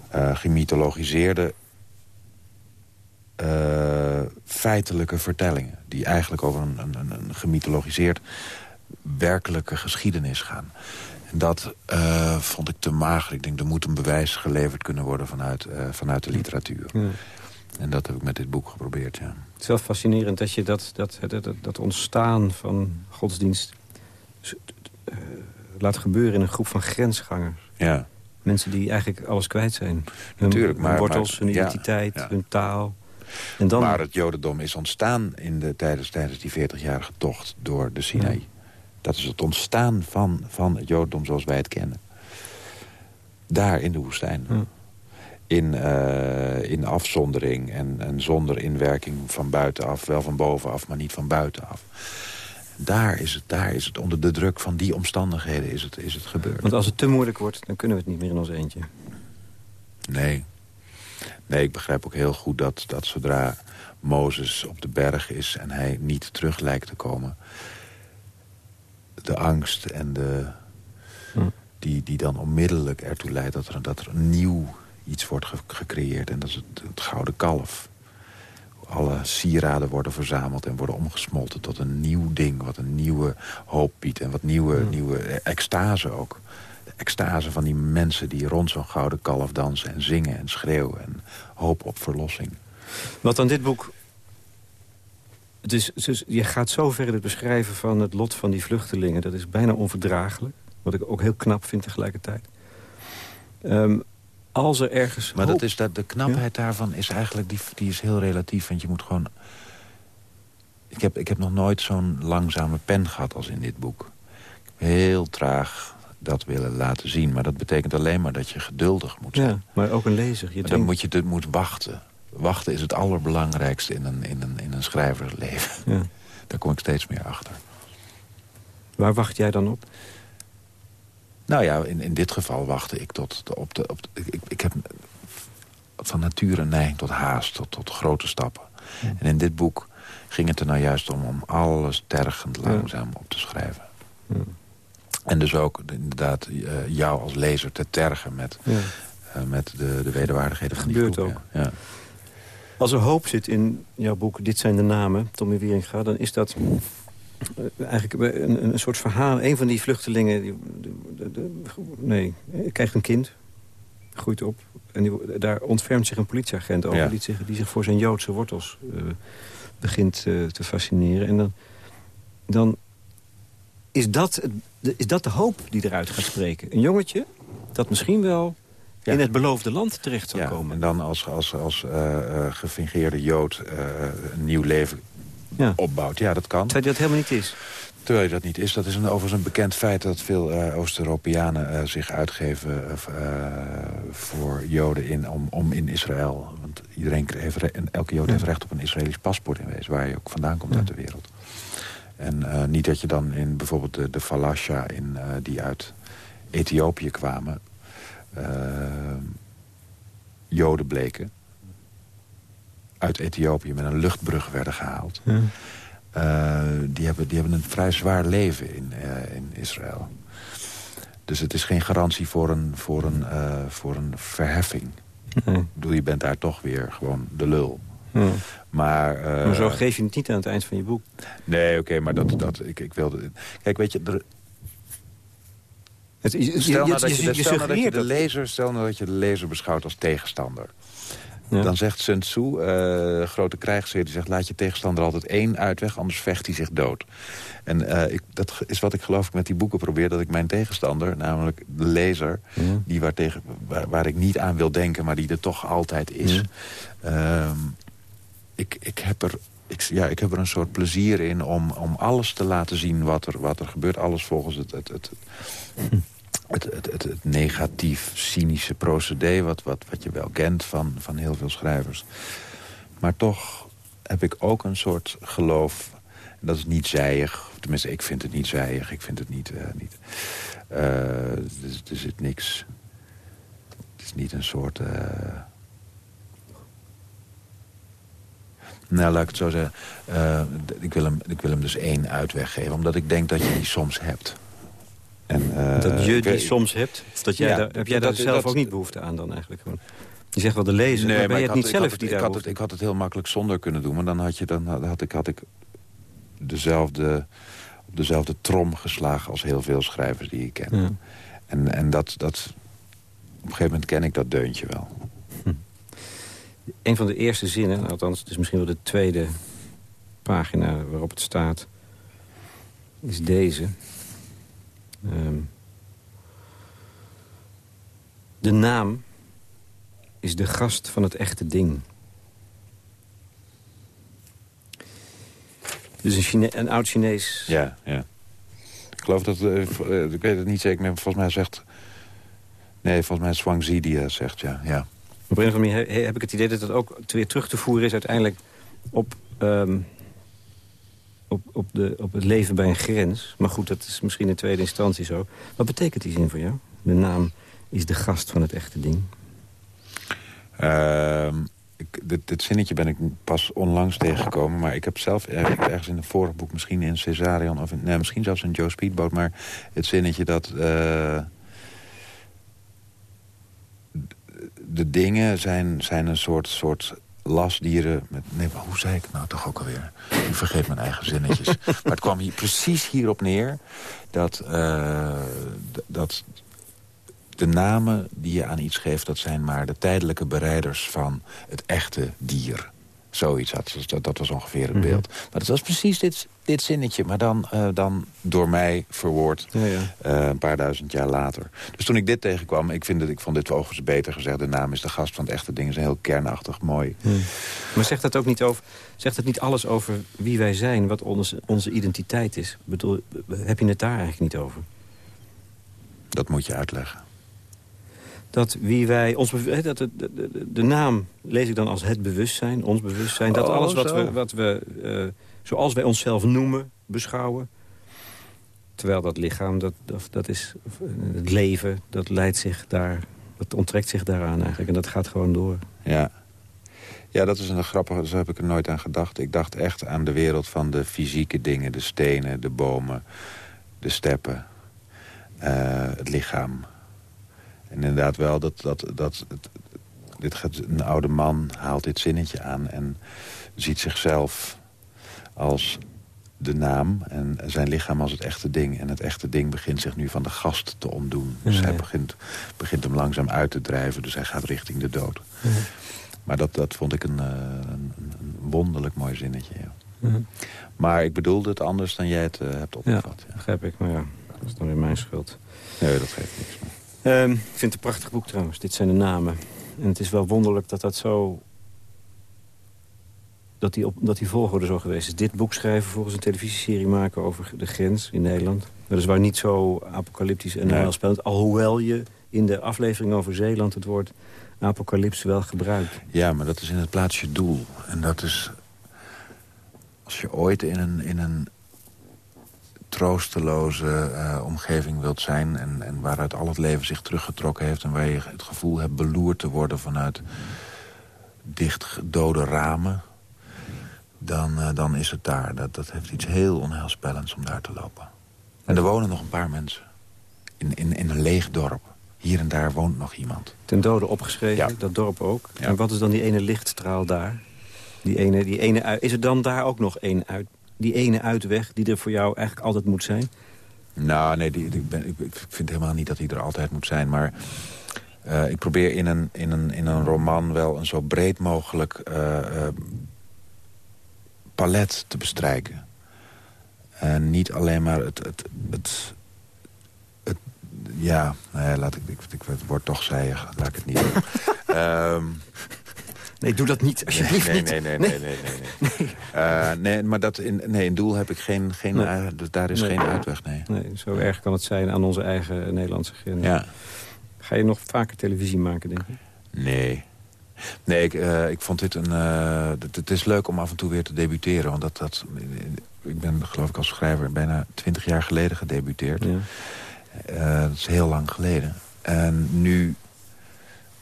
eh gemythologiseerde eh, feitelijke vertellingen... die eigenlijk over een, een, een- gemythologiseerd werkelijke geschiedenis gaan. En dat eh, vond ik te mager. Ik denk, er moet een bewijs geleverd kunnen worden vanuit, eh, vanuit de literatuur. Ja. En dat heb ik met dit boek geprobeerd, ja. Het is wel fascinerend dat je dat, dat, dat, ontstaan van godsdienst... laat gebeuren in een groep van grensgangers. Ja, Mensen die eigenlijk alles kwijt zijn. Hun, Natuurlijk, hun maar- wortels, maar- hun ja, identiteit, ja. hun taal. En dan, Maar het jodendom is ontstaan in de, tijdens, tijdens die 40-jarige tocht door de Sinaï. Ja. Dat is het ontstaan van, van het jodendom zoals wij het kennen. Daar in de woestijn. Ja. In, eh, in afzondering en, en zonder inwerking van buitenaf. Wel van bovenaf, maar niet van buitenaf. Daar is het, daar is het onder de druk van die omstandigheden is het, is het gebeurd. Want als het te moeilijk wordt, dan kunnen we het niet meer in ons eentje. Nee. Nee, ik begrijp ook heel goed dat, dat zodra Mozes op de berg is... en hij niet terug lijkt te komen... de angst en de... Hm. Die, die dan onmiddellijk ertoe leidt dat er, dat er een nieuw iets wordt ge- gecreëerd. En dat is het, het gouden kalf. alle sieraden worden verzameld en worden omgesmolten tot een nieuw ding... wat een nieuwe hoop biedt en wat nieuwe, nieuwe extase ook. Extase van die mensen die rond zo'n gouden kalf dansen... en zingen en schreeuwen en hoop op verlossing. Wat dan dit boek... Het is, je gaat zo ver in het beschrijven van het lot van die vluchtelingen. Dat is bijna onverdraaglijk. Wat ik ook heel knap vind tegelijkertijd. Um, als er ergens... Maar dat is dat, de knapheid daarvan is eigenlijk die, die is heel relatief. Want je moet gewoon... Ik heb, ik heb nog nooit zo'n langzame pen gehad als in dit boek. Heel traag dat willen laten zien. Maar dat betekent alleen maar dat je geduldig moet zijn. Ja, maar ook een lezer. Je dan moet je moet wachten. Wachten is het allerbelangrijkste in een, in een, in een schrijversleven. Ja. Daar kom ik steeds meer achter. Waar wacht jij dan op? Nou ja, in, in dit geval wachtte ik tot de, op de... Op de ik, ik heb van nature een neiging tot haast, tot, tot grote stappen. En in dit boek ging het er nou juist om om alles tergend langzaam op te schrijven. En dus ook inderdaad uh, jou als lezer te tergen met, uh, met de, de wederwaardigheden van die boek. ook. Ja. Als er hoop zit in jouw boek, dit zijn de namen, Tommy Wieringa... dan is dat eh, eigenlijk een, een soort verhaal. Een van die vluchtelingen, die, de, de, nee, krijgt een kind, groeit op. En die, daar ontfermt zich een politieagent over... Die, zich, die zich voor zijn Joodse wortels uh, begint te fascineren. En dan, dan is, dat, is dat de hoop die eruit gaat spreken. Een jongetje dat misschien wel ja. in het beloofde land terecht zal ja, komen. En dan als, als, als uh, gefingeerde Jood een nieuw leven ja. opbouwt. Ja, dat kan. Terwijl dat helemaal niet is. Terwijl dat niet is. Dat is een, overigens een bekend feit dat veel uh, Oost-Europeanen zich uitgeven voor Joden in, om, om in Israël. Want iedereen heeft, en elke Jood heeft recht op een Israëlisch paspoort in wezen, waar je ook vandaan komt uit de wereld. En niet dat je dan in bijvoorbeeld de, de Falasha, in, die uit Ethiopië kwamen, Joden bleken uit Ethiopië met een luchtbrug werden gehaald. Ja. Die, hebben, die hebben een vrij zwaar leven in, in Israël. Dus het is geen garantie voor een, voor een, voor een verheffing. Nee. Ik bedoel, je bent daar toch weer gewoon de lul. Ja. Maar, maar zo geef je het niet aan het eind van je boek. Nee, oké, okay, maar dat, dat, ik, ik wilde... Kijk, weet je... Er, het, je, stel nou dat je, je, stel dat je de lezer, stel nou dat je de lezer beschouwt als tegenstander. Dan zegt Sun Tzu, uh, grote krijgsheer, die zegt... laat je tegenstander altijd één uitweg, anders vecht hij zich dood. En uh, ik, dat is wat ik geloof ik met die boeken probeer... dat ik mijn tegenstander, namelijk de lezer... Die waar, tegen, waar, ik niet aan wil denken, maar die er toch altijd is... Uh, ik, ik, heb er, ik, ja, ik heb er een soort plezier in om, om alles te laten zien wat er, wat er gebeurt. Alles volgens het, het, het, het, negatief, cynische procedé... Wat, wat, wat je wel kent van, van heel veel schrijvers. Maar toch heb ik ook een soort geloof... Dat is niet zijig. Tenminste, ik vind het niet zijig. Ik vind het niet... Uh, niet uh, er, zit niks... Het is niet een soort... Uh... Nou, laat ik het zo zeggen. ik, wil hem, ik wil hem dus één uitweg geven. Omdat ik denk dat je die soms hebt. En, uh, dat je die soms hebt? Of dat jij daar, heb jij daar zelf ook niet behoefte aan dan eigenlijk? Gewoon? Je zegt wel de lezer, nee, maar ben je het niet zelf het, die ik daar had, het, ik had het heel makkelijk zonder kunnen doen. Maar dan had, je, dan had, ik, had ik dezelfde, op dezelfde trom geslagen als heel veel schrijvers die ik ken. Ja. En, en dat, dat, op een gegeven moment ken ik dat deuntje wel. Een van de eerste zinnen, althans het is misschien wel de tweede pagina waarop het staat... is deze... Um, de naam is de gast van het echte ding. Dus een, een oud Chinees... Ja, ja. Ik geloof dat... Uh, ik weet het niet zeker, maar volgens mij zegt... Nee, volgens mij Zhuangzi die uh, zegt, ja. ja. Op een of heb ik het idee dat het ook weer terug te voeren is... uiteindelijk op um, op, op, de, op het leven bij een grens. Maar goed, dat is misschien in tweede instantie zo. Wat betekent die zin voor jou? De naam is de gast van het echte ding. Uh, ik, dit, zinnetje ben ik pas onlangs tegengekomen. Maar ik heb zelf ergens in een vorig boek, misschien in Cesarion... of nee, misschien zelfs in Joe Speedboat... maar het zinnetje dat... Uh, de dingen zijn, zijn een soort, soort lasdieren... Met, nee, maar hoe zei ik het nou toch ook alweer? Ik vergeet mijn eigen zinnetjes. maar het kwam hier precies hierop neer... dat, uh, dat de namen die je aan iets geeft... dat zijn maar de tijdelijke bereiders van het echte dier. Zoiets had dat, dat was ongeveer het mhm. beeld. Maar het was precies dit, dit zinnetje, maar dan, uh, dan door mij verwoord ja, ja. Uh, een paar duizend jaar later. Dus toen ik dit tegenkwam, ik, vind het, ik vond dit overigens beter gezegd... de naam is de gast van het echte ding, is heel kernachtig mooi. Hmm. Maar zegt dat ook niet over, zegt het niet alles over wie wij zijn, wat onze, onze identiteit is? Bedoel, heb je het daar eigenlijk niet over? Dat moet je uitleggen dat wie wij, ons, dat de, de, de, naam lees ik dan als het bewustzijn, ons bewustzijn. Dat oh, alles wat we, wat we uh, zoals wij onszelf noemen, beschouwen. Terwijl dat lichaam, dat, dat, dat is het leven, dat leidt zich daar, dat onttrekt zich daaraan eigenlijk. En dat gaat gewoon door. Ja. Ja, dat is een grappige, zo heb ik er nooit aan gedacht. Ik dacht echt aan de wereld van de fysieke dingen. De stenen, de bomen, de steppen, uh, het lichaam. En inderdaad wel dat... dat, dat dit gaat, een oude man haalt dit zinnetje aan en ziet zichzelf als de naam en zijn lichaam als het echte ding. En het echte ding begint zich nu van de gast te ontdoen. Dus hij begint, begint hem langzaam uit te drijven. Dus hij gaat richting de dood. Maar dat, dat vond ik een, eh, een, een wonderlijk mooi zinnetje. Maar ik bedoelde het anders dan jij het uh, hebt opgevat. Ja, begrijp ik. Maar ja, dat is dan weer mijn schuld. Nee, dat geeft niks. Um, ik vind het een prachtig boek trouwens. Dit zijn de namen. En het is wel wonderlijk dat dat zo... Dat die, op, dat die volgorde zo geweest is. Dit boek schrijven, volgens een televisieserie maken over de grens in Nederland. Dat is waar niet zo apocalyptisch en nee. spannend. Alhoewel je in de aflevering over Zeeland het woord apocalypse wel gebruikt. Ja, maar dat is in het plaatsje doel. En dat is... Als je ooit in een, in een troosteloze uh, omgeving wilt zijn... En, en waaruit al het leven zich teruggetrokken heeft... en waar je het gevoel hebt beloerd te worden vanuit dicht dode ramen... dan, uh, dan is het daar. Dat, dat heeft iets heel onheilspellends om daar te lopen. En er wonen nog een paar mensen. In, in, in een leeg dorp. Hier en daar woont nog iemand. Ten dode opgeschreven, ja. dat dorp ook. Ja. En wat is dan die ene lichtstraal daar? Die ene, die ene, is er dan daar ook nog één uit, die ene uitweg die er voor jou eigenlijk altijd moet zijn? Nou, nee, die, ik, ben, ik, vind helemaal niet dat die er altijd moet zijn. Maar uh, ik probeer in een, in, een, in een roman wel een zo breed mogelijk uh, uh, palet te bestrijken. En niet alleen maar het... het, het, het ja, nee, laat ik, ik, ik, het wordt toch zijig, laat ik het niet doen. um, Nee, doe dat niet, alsjeblieft nee, nee, nee, nee, nee, nee, nee. Uh, nee maar dat in, nee, in doel heb ik geen, geen nee. dus daar is geen uitweg, nee. nee. Zo erg kan het zijn aan onze eigen Nederlandse grens. Ja. Ga je nog vaker televisie maken, denk ik? Nee. Nee, ik, uh, ik vond dit een... Uh, het is leuk om af en toe weer te debuteren. Want dat, dat, ik ben geloof ik als schrijver bijna twintig jaar geleden gedebuteerd. Ja. Uh, dat is heel lang geleden. En nu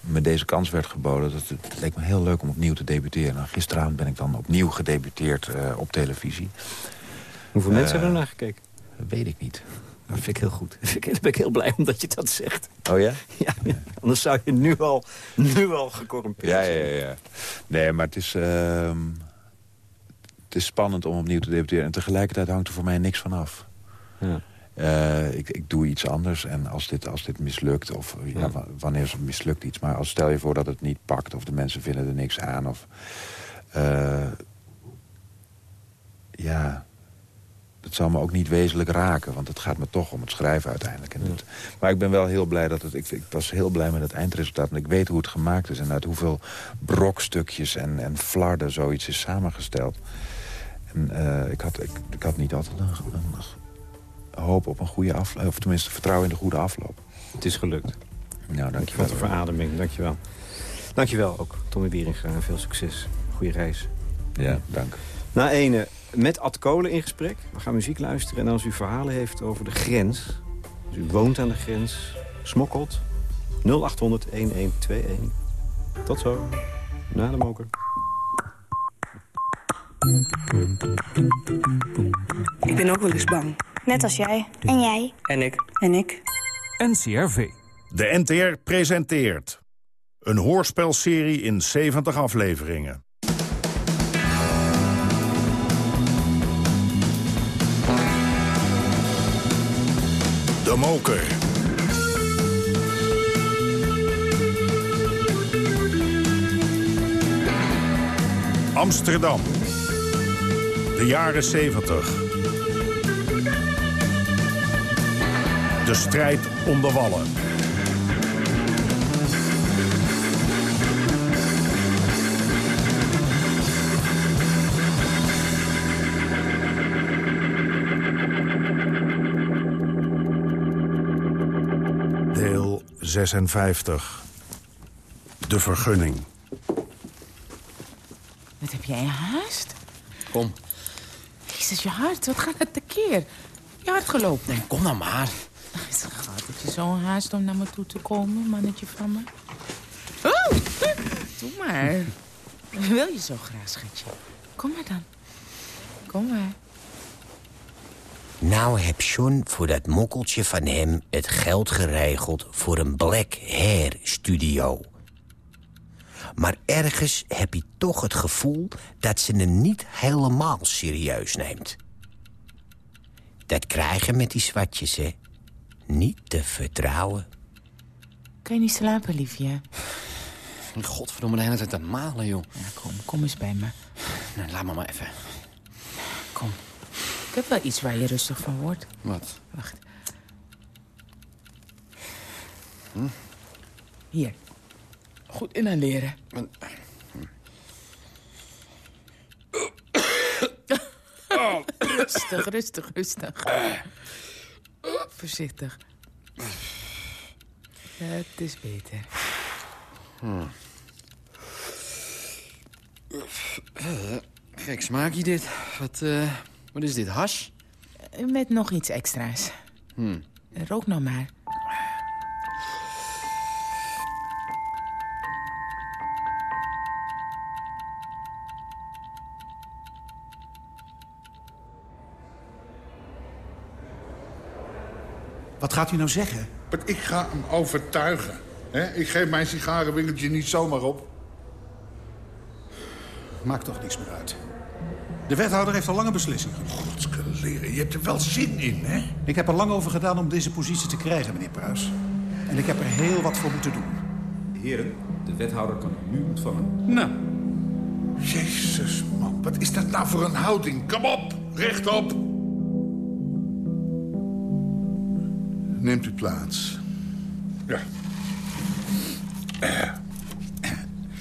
me deze kans werd geboden. Dat, het, leek me heel leuk om opnieuw te debuteren. Nou, gisteravond ben ik dan opnieuw gedebuteerd uh, op televisie. Hoeveel mensen hebben er naar gekeken? Weet ik niet. Dat vind ik heel goed. Dan ben ik heel blij omdat je dat zegt. Oh ja? Ja, anders zou je nu al, nu al gecorrumpeerd ja, ja, ja, ja. Nee, maar het is, uh, het is spannend om opnieuw te debuteren. En tegelijkertijd hangt er voor mij niks van af. Ja. Uh, ik, ik, doe iets anders en als dit, als dit mislukt... of ja, wanneer mislukt iets... maar als stel je voor dat het niet pakt... of de mensen vinden er niks aan... of uh, ja, het zal me ook niet wezenlijk raken... want het gaat me toch om het schrijven uiteindelijk. En het, maar ik ben wel heel blij dat het... Ik, ik, was heel blij met het eindresultaat... want ik weet hoe het gemaakt is... en uit hoeveel brokstukjes en, en flarden zoiets is samengesteld. En uh, ik, had, ik, ik, had niet altijd een, een hoop op een goede afloop. Of tenminste vertrouwen in de goede afloop. Het is gelukt. Nou, dankjewel. Wat een verademing, dankjewel. Dankjewel ook, Tommy Wieringa. Veel succes. Goede reis. Ja, dank. Na ene met Ad Kolen in gesprek. We gaan muziek luisteren. En als u verhalen heeft over de grens... als u woont aan de grens, smokkelt... 0800 1121. Tot zo. Na de moker. Ik ben ook wel eens bang. Net als jij. Dus- en jij. En ik. En ik. NCRV. De NTR presenteert een hoorspelserie in 70 afleveringen. De Moker. Amsterdam. De jaren 70. De strijd om de wallen. Deel 56. De vergunning. Wat heb jij haast? Kom, Jezus, je hart, wat gaat het tekeer? Je hart gelopen. kom nou maar. Schat, heb je zo'n haast om naar me toe te komen, mannetje van me? Oh, doe maar. Wil je zo graag, schatje? Kom maar dan. Kom maar. Nou heb John voor dat mokkeltje van hem het geld geregeld voor een Black Hair studio. Maar ergens heb je toch het gevoel dat ze hem niet helemaal serieus neemt. Dat krijgen met die zwartjes, hè. Niet te vertrouwen. Kan je niet slapen, liefje? Godverdomme, de hele tijd aan malen, joh. Ja, kom, kom eens bij me. Nou, laat me maar even. Kom. Ik heb wel iets waar je rustig van wordt. Wat? Wacht. Hier. Goed inhaleren. rustig, rustig, rustig. Voorzichtig. Het is beter. Gek smaakje dit. Wat, eh, wat is dit, hash? Met nog iets extra's. Rook nou maar. Wat gaat u nou zeggen? Want ik ga hem overtuigen. hè? Ik geef mijn sigarenwinkeltje niet zomaar op. Maakt toch niks meer uit. De wethouder heeft al lange beslissing genomen. Godskeleren, je hebt er wel zin in, hè? Ik heb er lang over gedaan om deze positie te krijgen, meneer Pruis. En ik heb er heel wat voor moeten doen. Heren, de wethouder kan u nu ontvangen. Nou, Jezus, man, wat is dat nou voor een houding? Kom op, rechtop. Neemt u plaats. Ja.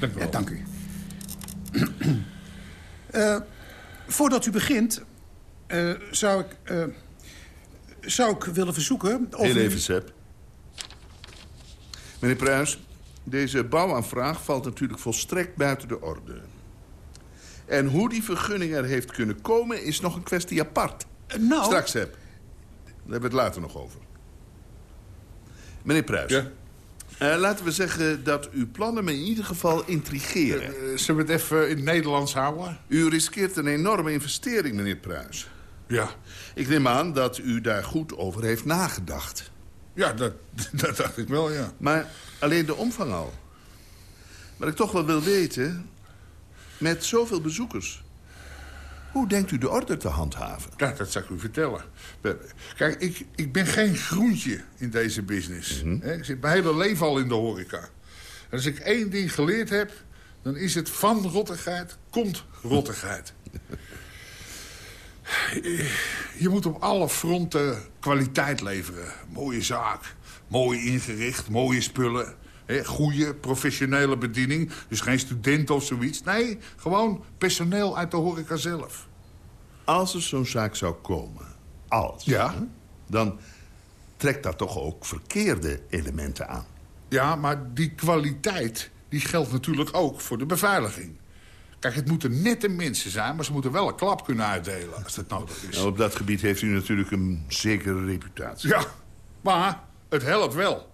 Dank u wel. ja, dank u. Eh, voordat u begint, eh, zou ik... eh, zou ik willen verzoeken... Of Heel u- even, Sepp. Meneer Pruis, deze bouwaanvraag valt natuurlijk volstrekt buiten de orde. En hoe die vergunning er heeft kunnen komen... is nog een kwestie apart. nou... Straks, Sepp. Daar hebben we het later nog over. Meneer Pruis. Ja? eh, laten we zeggen dat uw plannen me in ieder geval intrigeren. Eh, Zullen we het even in het Nederlands houden? U riskeert een enorme investering, meneer Pruis. Ja. Ik neem aan dat u daar goed over heeft nagedacht. Ja, dat, dat dacht ik wel, ja. Maar alleen de omvang al. Wat ik toch wel wil weten... met zoveel bezoekers... hoe denkt u de orde te handhaven? Ja, dat zal ik u vertellen. Kijk, ik, ik ben geen groentje in deze business. Hè, Ik zit mijn hele leven al in de horeca. En als ik één ding geleerd heb... dan is het van rottigheid komt rottigheid. Je moet op alle fronten kwaliteit leveren. Mooie zaak, mooi ingericht, mooie spullen. Hè, goede, professionele bediening. Dus geen student of zoiets. Nee, gewoon personeel uit de horeca zelf. Als er zo'n zaak zou komen, als... Ja. hè, dan trekt dat toch ook verkeerde elementen aan. Ja, maar die kwaliteit die geldt natuurlijk ook voor de beveiliging. Kijk, het moeten nette mensen zijn, maar ze moeten wel een klap kunnen uitdelen als dat nodig is. Nou, op dat gebied heeft u natuurlijk een zekere reputatie. Ja, maar het helpt wel.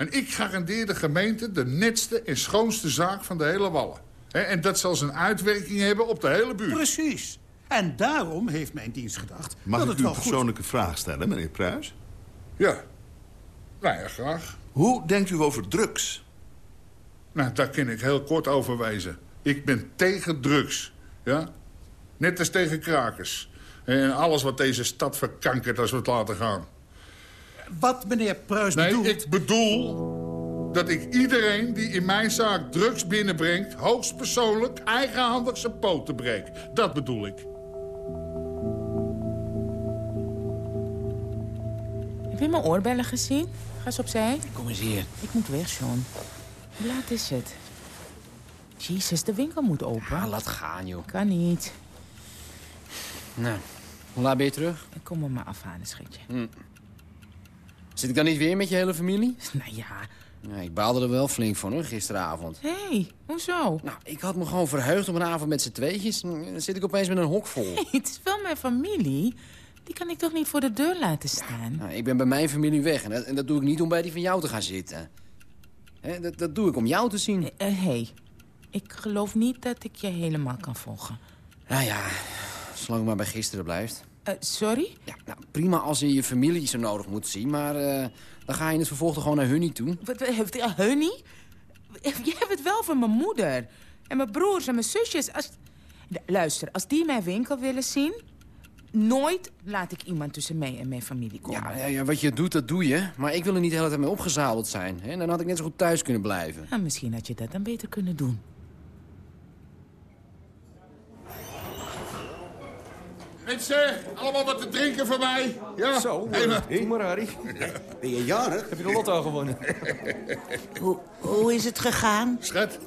En ik garandeer de gemeente de netste en schoonste zaak van de hele Wallen. Hè, En dat zal zijn uitwerking hebben op de hele buurt. Precies. En daarom heeft mijn dienst gedacht Mag dat ik het u wel een goed... persoonlijke vraag stellen, meneer Pruis? Ja. Nou ja, graag. Hoe denkt u over drugs? Nou, daar kan ik heel kort over wijzen. Ik ben tegen drugs. Ja? Net als tegen krakers. En alles wat deze stad verkankert als we het laten gaan. Wat meneer Pruis Nee, bedoelt... ik bedoel dat ik iedereen die in mijn zaak drugs binnenbrengt... hoogstpersoonlijk eigenhandig zijn poten breek. Dat bedoel ik. Heb je mijn oorbellen gezien? Ga eens opzij. Kom eens hier. Ik moet weg, John. Hoe laat is het? Jezus, de winkel moet open. Laat gaan, joh. Kan niet. Nou, hoe laat ben je terug? Ik kom er maar afhalen, schatje. Hm. Zit ik dan niet weer met je hele familie? Nou ja. Ik baalde er wel flink van, hoor, gisteravond. Hé, hey, hoezo? Nou, ik had me gewoon verheugd op een avond met z'n tweetjes. Dan zit ik opeens met een hok vol. Hey, het is wel mijn familie. Die kan ik toch niet voor de deur laten staan? Nou, ik ben bij mijn familie weg en dat, en dat doe ik niet om bij die van jou te gaan zitten. Hè, dat, dat doe ik om jou te zien. Hé, hey, ik geloof niet dat ik je helemaal kan volgen. Nou ja, zolang het maar bij gisteren blijft. Eh, sorry? Ja, nou, prima als je je familie zo nodig moet zien, maar eh, dan ga je in het vervolg toch gewoon naar hun niet toe. Wat, heeft uh, Honey? Je hebt het wel van mijn moeder. En mijn broers en mijn zusjes. Als... Luister, als die mijn winkel willen zien... nooit laat ik iemand tussen mij en mijn familie komen. Ja, ja, ja, wat je doet, dat doe je. Maar ik wil er niet de hele tijd mee opgezadeld zijn. Hè? Dan had ik net zo goed thuis kunnen blijven. Ja, misschien had je dat dan beter kunnen doen. Mensen, allemaal wat te drinken voor mij. Ja. Zo, doe maar, Harry. Ben je jarig? Heb je de lotto gewonnen? Hoe, hoe is het gegaan? Schat,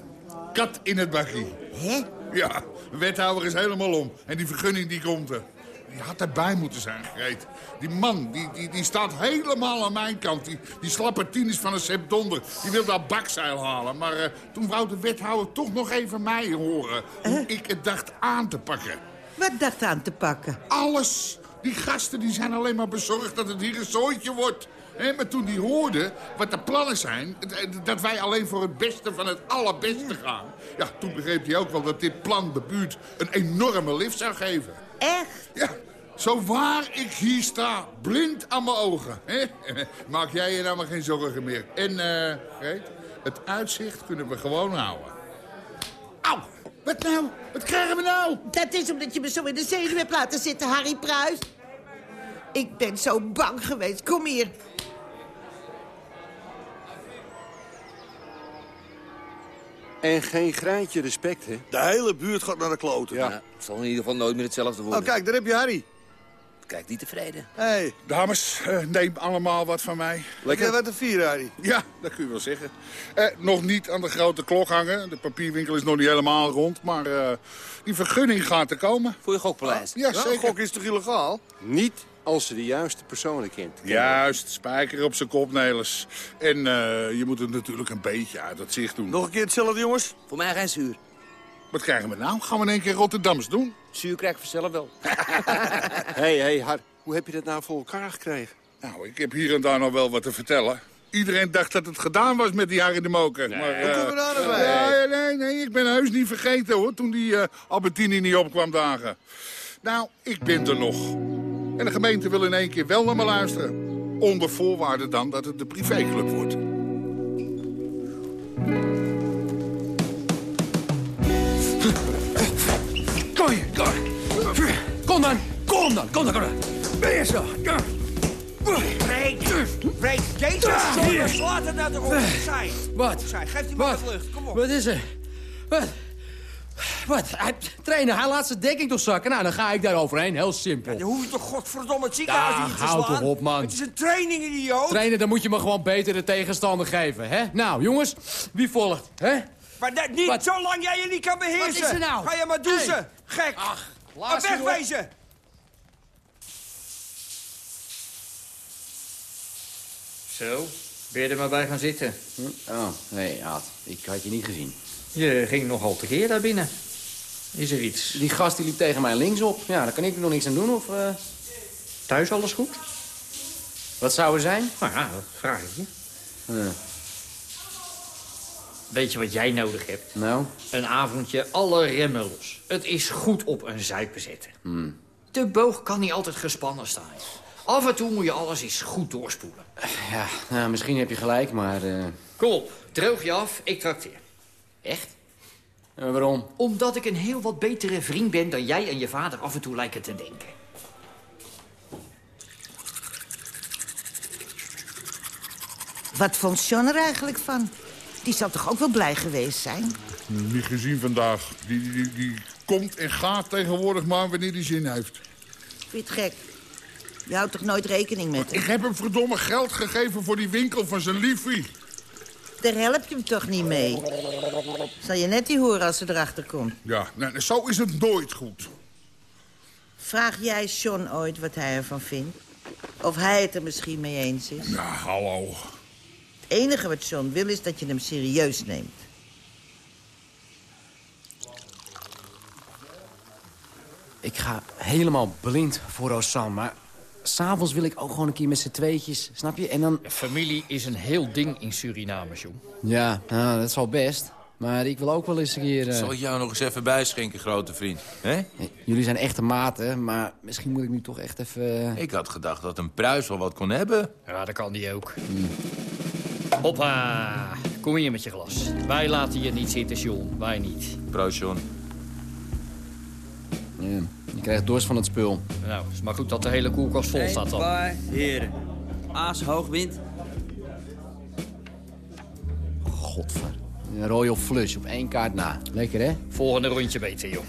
kat in het bakkie. Hè? Ja, de wethouder is helemaal om. En die vergunning die komt er. Die had erbij moeten zijn, Greet. Die man, die, die, die staat helemaal aan mijn kant. Die, die slappe tien is van een Sepp Donder. Die wil dat bakzeil halen. Maar eh, toen wou de wethouder toch nog even mij horen. Hoe ik het dacht aan te pakken. Wat dacht aan te pakken? Alles. Die gasten die zijn alleen maar bezorgd dat het hier een zooitje wordt. Maar toen die hoorden wat de plannen zijn... dat wij alleen voor het beste van het allerbeste gaan... ja, toen begreep hij ook wel dat dit plan de buurt een enorme lift zou geven. Echt? Ja, zo waar ik hier sta, blind aan mijn ogen. Maak jij je nou maar geen zorgen meer. En, Greet, het uitzicht kunnen we gewoon houden. Auw, wat nou? Wat krijgen we nou? Dat is omdat je me zo in de zenuw hebt laten zitten, Harry Pruis. Ik ben zo bang geweest. Kom hier. En geen greintje respect, hè? De hele buurt gaat naar de kloten. Ja, het zal in ieder geval nooit meer hetzelfde worden. Oh, kijk, daar heb je Harry. Kijk, niet tevreden. Hey. Dames, eh, neem allemaal wat van mij. Lekker wat te vieren, Harry. Ja, dat kun je wel zeggen. Eh, nog niet aan de grote klok hangen. De papierwinkel is nog niet helemaal rond. Maar eh, die vergunning gaat er komen. Voor je gokpaleis? Ja, zeker. gok is toch illegaal? Niet als ze de juiste personen kent. Juist, spijker op zijn kop, Nelis. En eh, je moet het natuurlijk een beetje uit het zicht doen. Nog een keer hetzelfde, jongens? Voor mij geen zuur. Wat krijgen we nou? Gaan we in één keer Rotterdams doen? Zuur krijg ik vanzelf wel. Hé, hé, Har, hoe heb je dat nou voor elkaar gekregen? Nou, ik heb hier en daar nog wel wat te vertellen. Iedereen dacht dat het gedaan was met die Harry de Moker. maar, hoe eh, komen we daar nou bij? Ja, nee, nee, ik ben heus niet vergeten hoor, toen die eh, Albertini niet opkwam dagen. Nou, ik ben er nog. En de gemeente wil in één keer wel naar me luisteren. Onder voorwaarde dan dat het de privéclub wordt. Kom dan, kom dan. Ben je zo? Breek, breek, Jezus, jongens, laat het nou toch op. Zij, Wat? zij, geef die man Wat? wat lucht, kom op. Wat is er? Wat? Wat? Hij, trainer, hij laat zijn dekking toch zakken. Nou, dan ga ik daar overheen. Heel simpel. Dan hoef je toch godverdomme het ziekenhuis Ja, niet te hou slaan. toch op, man. Het is een training, idioot. Trainer, dan moet je me gewoon beter de tegenstander geven, hè? Nou, jongens, wie volgt, hè? Maar dat niet Wat? zolang jij je niet kan beheersen. Wat is er nou? Ga je maar douchen. Hey. Gek. Ach, maar laat ze, wegwezen. Zo, ben je er maar bij gaan zitten? Oh, nee, Aad. Ik had je niet gezien. Je ging nogal tekeer daar binnen. Is er iets? Die gast die liep tegen mij linksop. Ja, daar kan ik nog niks aan doen, of... eh, Thuis alles goed? Wat zou er zijn? Nou ja, dat vraag ik je. Eh, Weet je wat jij nodig hebt? nou? Een avondje alle remmen los. Het is goed op een zuipen zetten. Hmm. De boog kan niet altijd gespannen staan. Af en toe moet je alles eens goed doorspoelen. Ja, nou, misschien heb je gelijk, maar... eh, Kom op, droog je af, ik trakteer. Echt? Eh, waarom? Omdat ik een heel wat betere vriend ben dan jij en je vader af en toe lijken te denken. Wat vond John er eigenlijk van? Die zal toch ook wel blij geweest zijn? Niet gezien vandaag. Die, die, die, die komt en gaat tegenwoordig maar wanneer hij zin heeft. Vind je het gek? Je houdt toch nooit rekening met hem? Ik heb hem verdomme geld gegeven voor die winkel van zijn liefie. Daar help je hem toch niet mee? Zal je net die horen als ze erachter komt. Ja, nou, zo is het nooit goed. Vraag jij John ooit wat hij ervan vindt? Of hij het er misschien mee eens is? Ja, hallo. Het enige wat John wil is dat je hem serieus neemt. Ik ga helemaal blind voor Rosanne, maar... S'avonds wil ik ook gewoon een keer met z'n tweetjes, snap je? En dan... Familie is een heel ding in Suriname, jong. Ja, nou, dat is al best. Maar ik wil ook wel eens een keer... eh, Zal ik jou nog eens even bijschenken, grote vriend? Hè? Jullie zijn echte maten, maar misschien moet ik nu toch echt even... Ik had gedacht dat een pruis wel wat kon hebben. Ja, dat kan die ook. Hoppa, kom hier met je glas. Wij laten je niet zitten, John. Wij niet. Proost, John. Ja, je krijgt dorst van het spul. Nou, is maar goed dat de hele koelkast vol staat dan. paar heren. Aas hoogwind. Godver. Een Royal Flush op één kaart na. Lekker, hè? Volgende rondje beter, joh.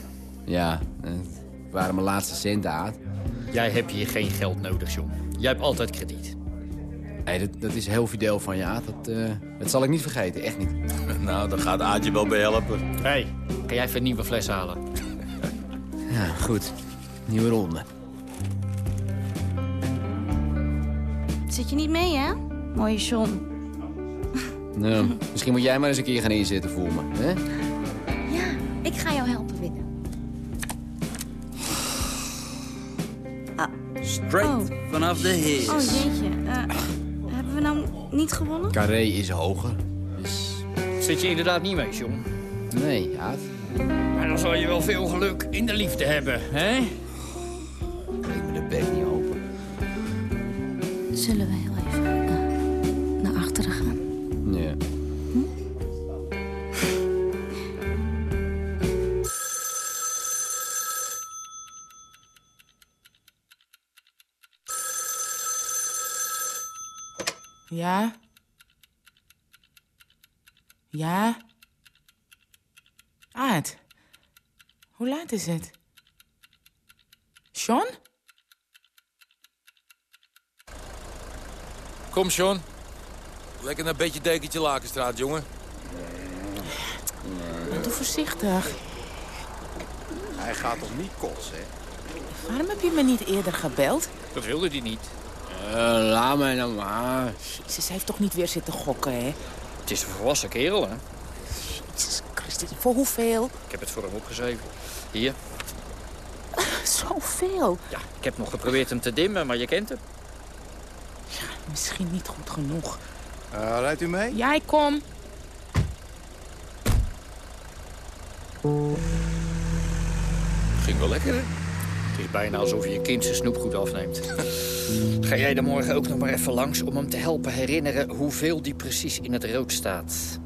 Ja, eh, het waren mijn laatste centen, Aad. Jij hebt hier geen geld nodig, John. Jij hebt altijd krediet. Hey, dat, dat is heel fidel van je, Aad. Dat, eh, dat zal ik niet vergeten, echt niet. Nou, daar gaat Aadje wel bij helpen. Hé, hey, kan jij even een nieuwe fles halen? Ja, goed. Nieuwe ronde. Zit je niet mee, hè? Mooie John. Nou, misschien moet jij maar eens een keer gaan inzetten voor me, hè? Ja, ik ga jou helpen winnen. Straight vanaf de heer. Oh, jeetje. Eh, hebben we nou niet gewonnen? Carré is hoger. Dus... Zit je inderdaad niet mee, John? Nee, Aad. Maar dan zal je wel veel geluk in de liefde hebben, hè? Breek me de bek niet open. Zullen we heel even naar achteren gaan? Ja. Ja? Ja? Aad? Hoe laat is het? Sean? Kom, John. Lekker een beetje dekentje Lakenstraat, jongen. Doe voorzichtig. Hij gaat toch niet kotsen, hè? Waarom heb je me niet eerder gebeld? Dat wilde hij niet. Uh, laat mij nou maar. Ze heeft toch niet weer zitten gokken, hè? Het is een volwassen kerel, hè? Jezus Voor hoeveel? Ik heb het voor hem opgeschreven. Hier. Zoveel? Ja, ik heb nog geprobeerd hem te dimmen, maar je kent hem. Misschien niet goed genoeg. Uh, rijdt u mee? Ja, ik kom. Ging wel lekker, hè? Het is bijna alsof je je kind zijn snoepgoed afneemt. Ga jij er morgen ook nog maar even langs om hem te helpen herinneren hoeveel die precies in het rood staat?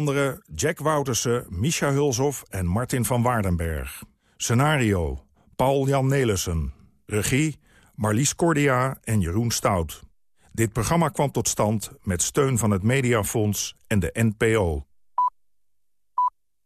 Andere Jack Woutersen, Misha Hulshoff en Martin van Waardenberg. Scenario, Paul-Jan Nelissen. Regie, Marlies Cordia en Jeroen Stout. Dit programma kwam tot stand met steun van het Mediafonds en de NPO.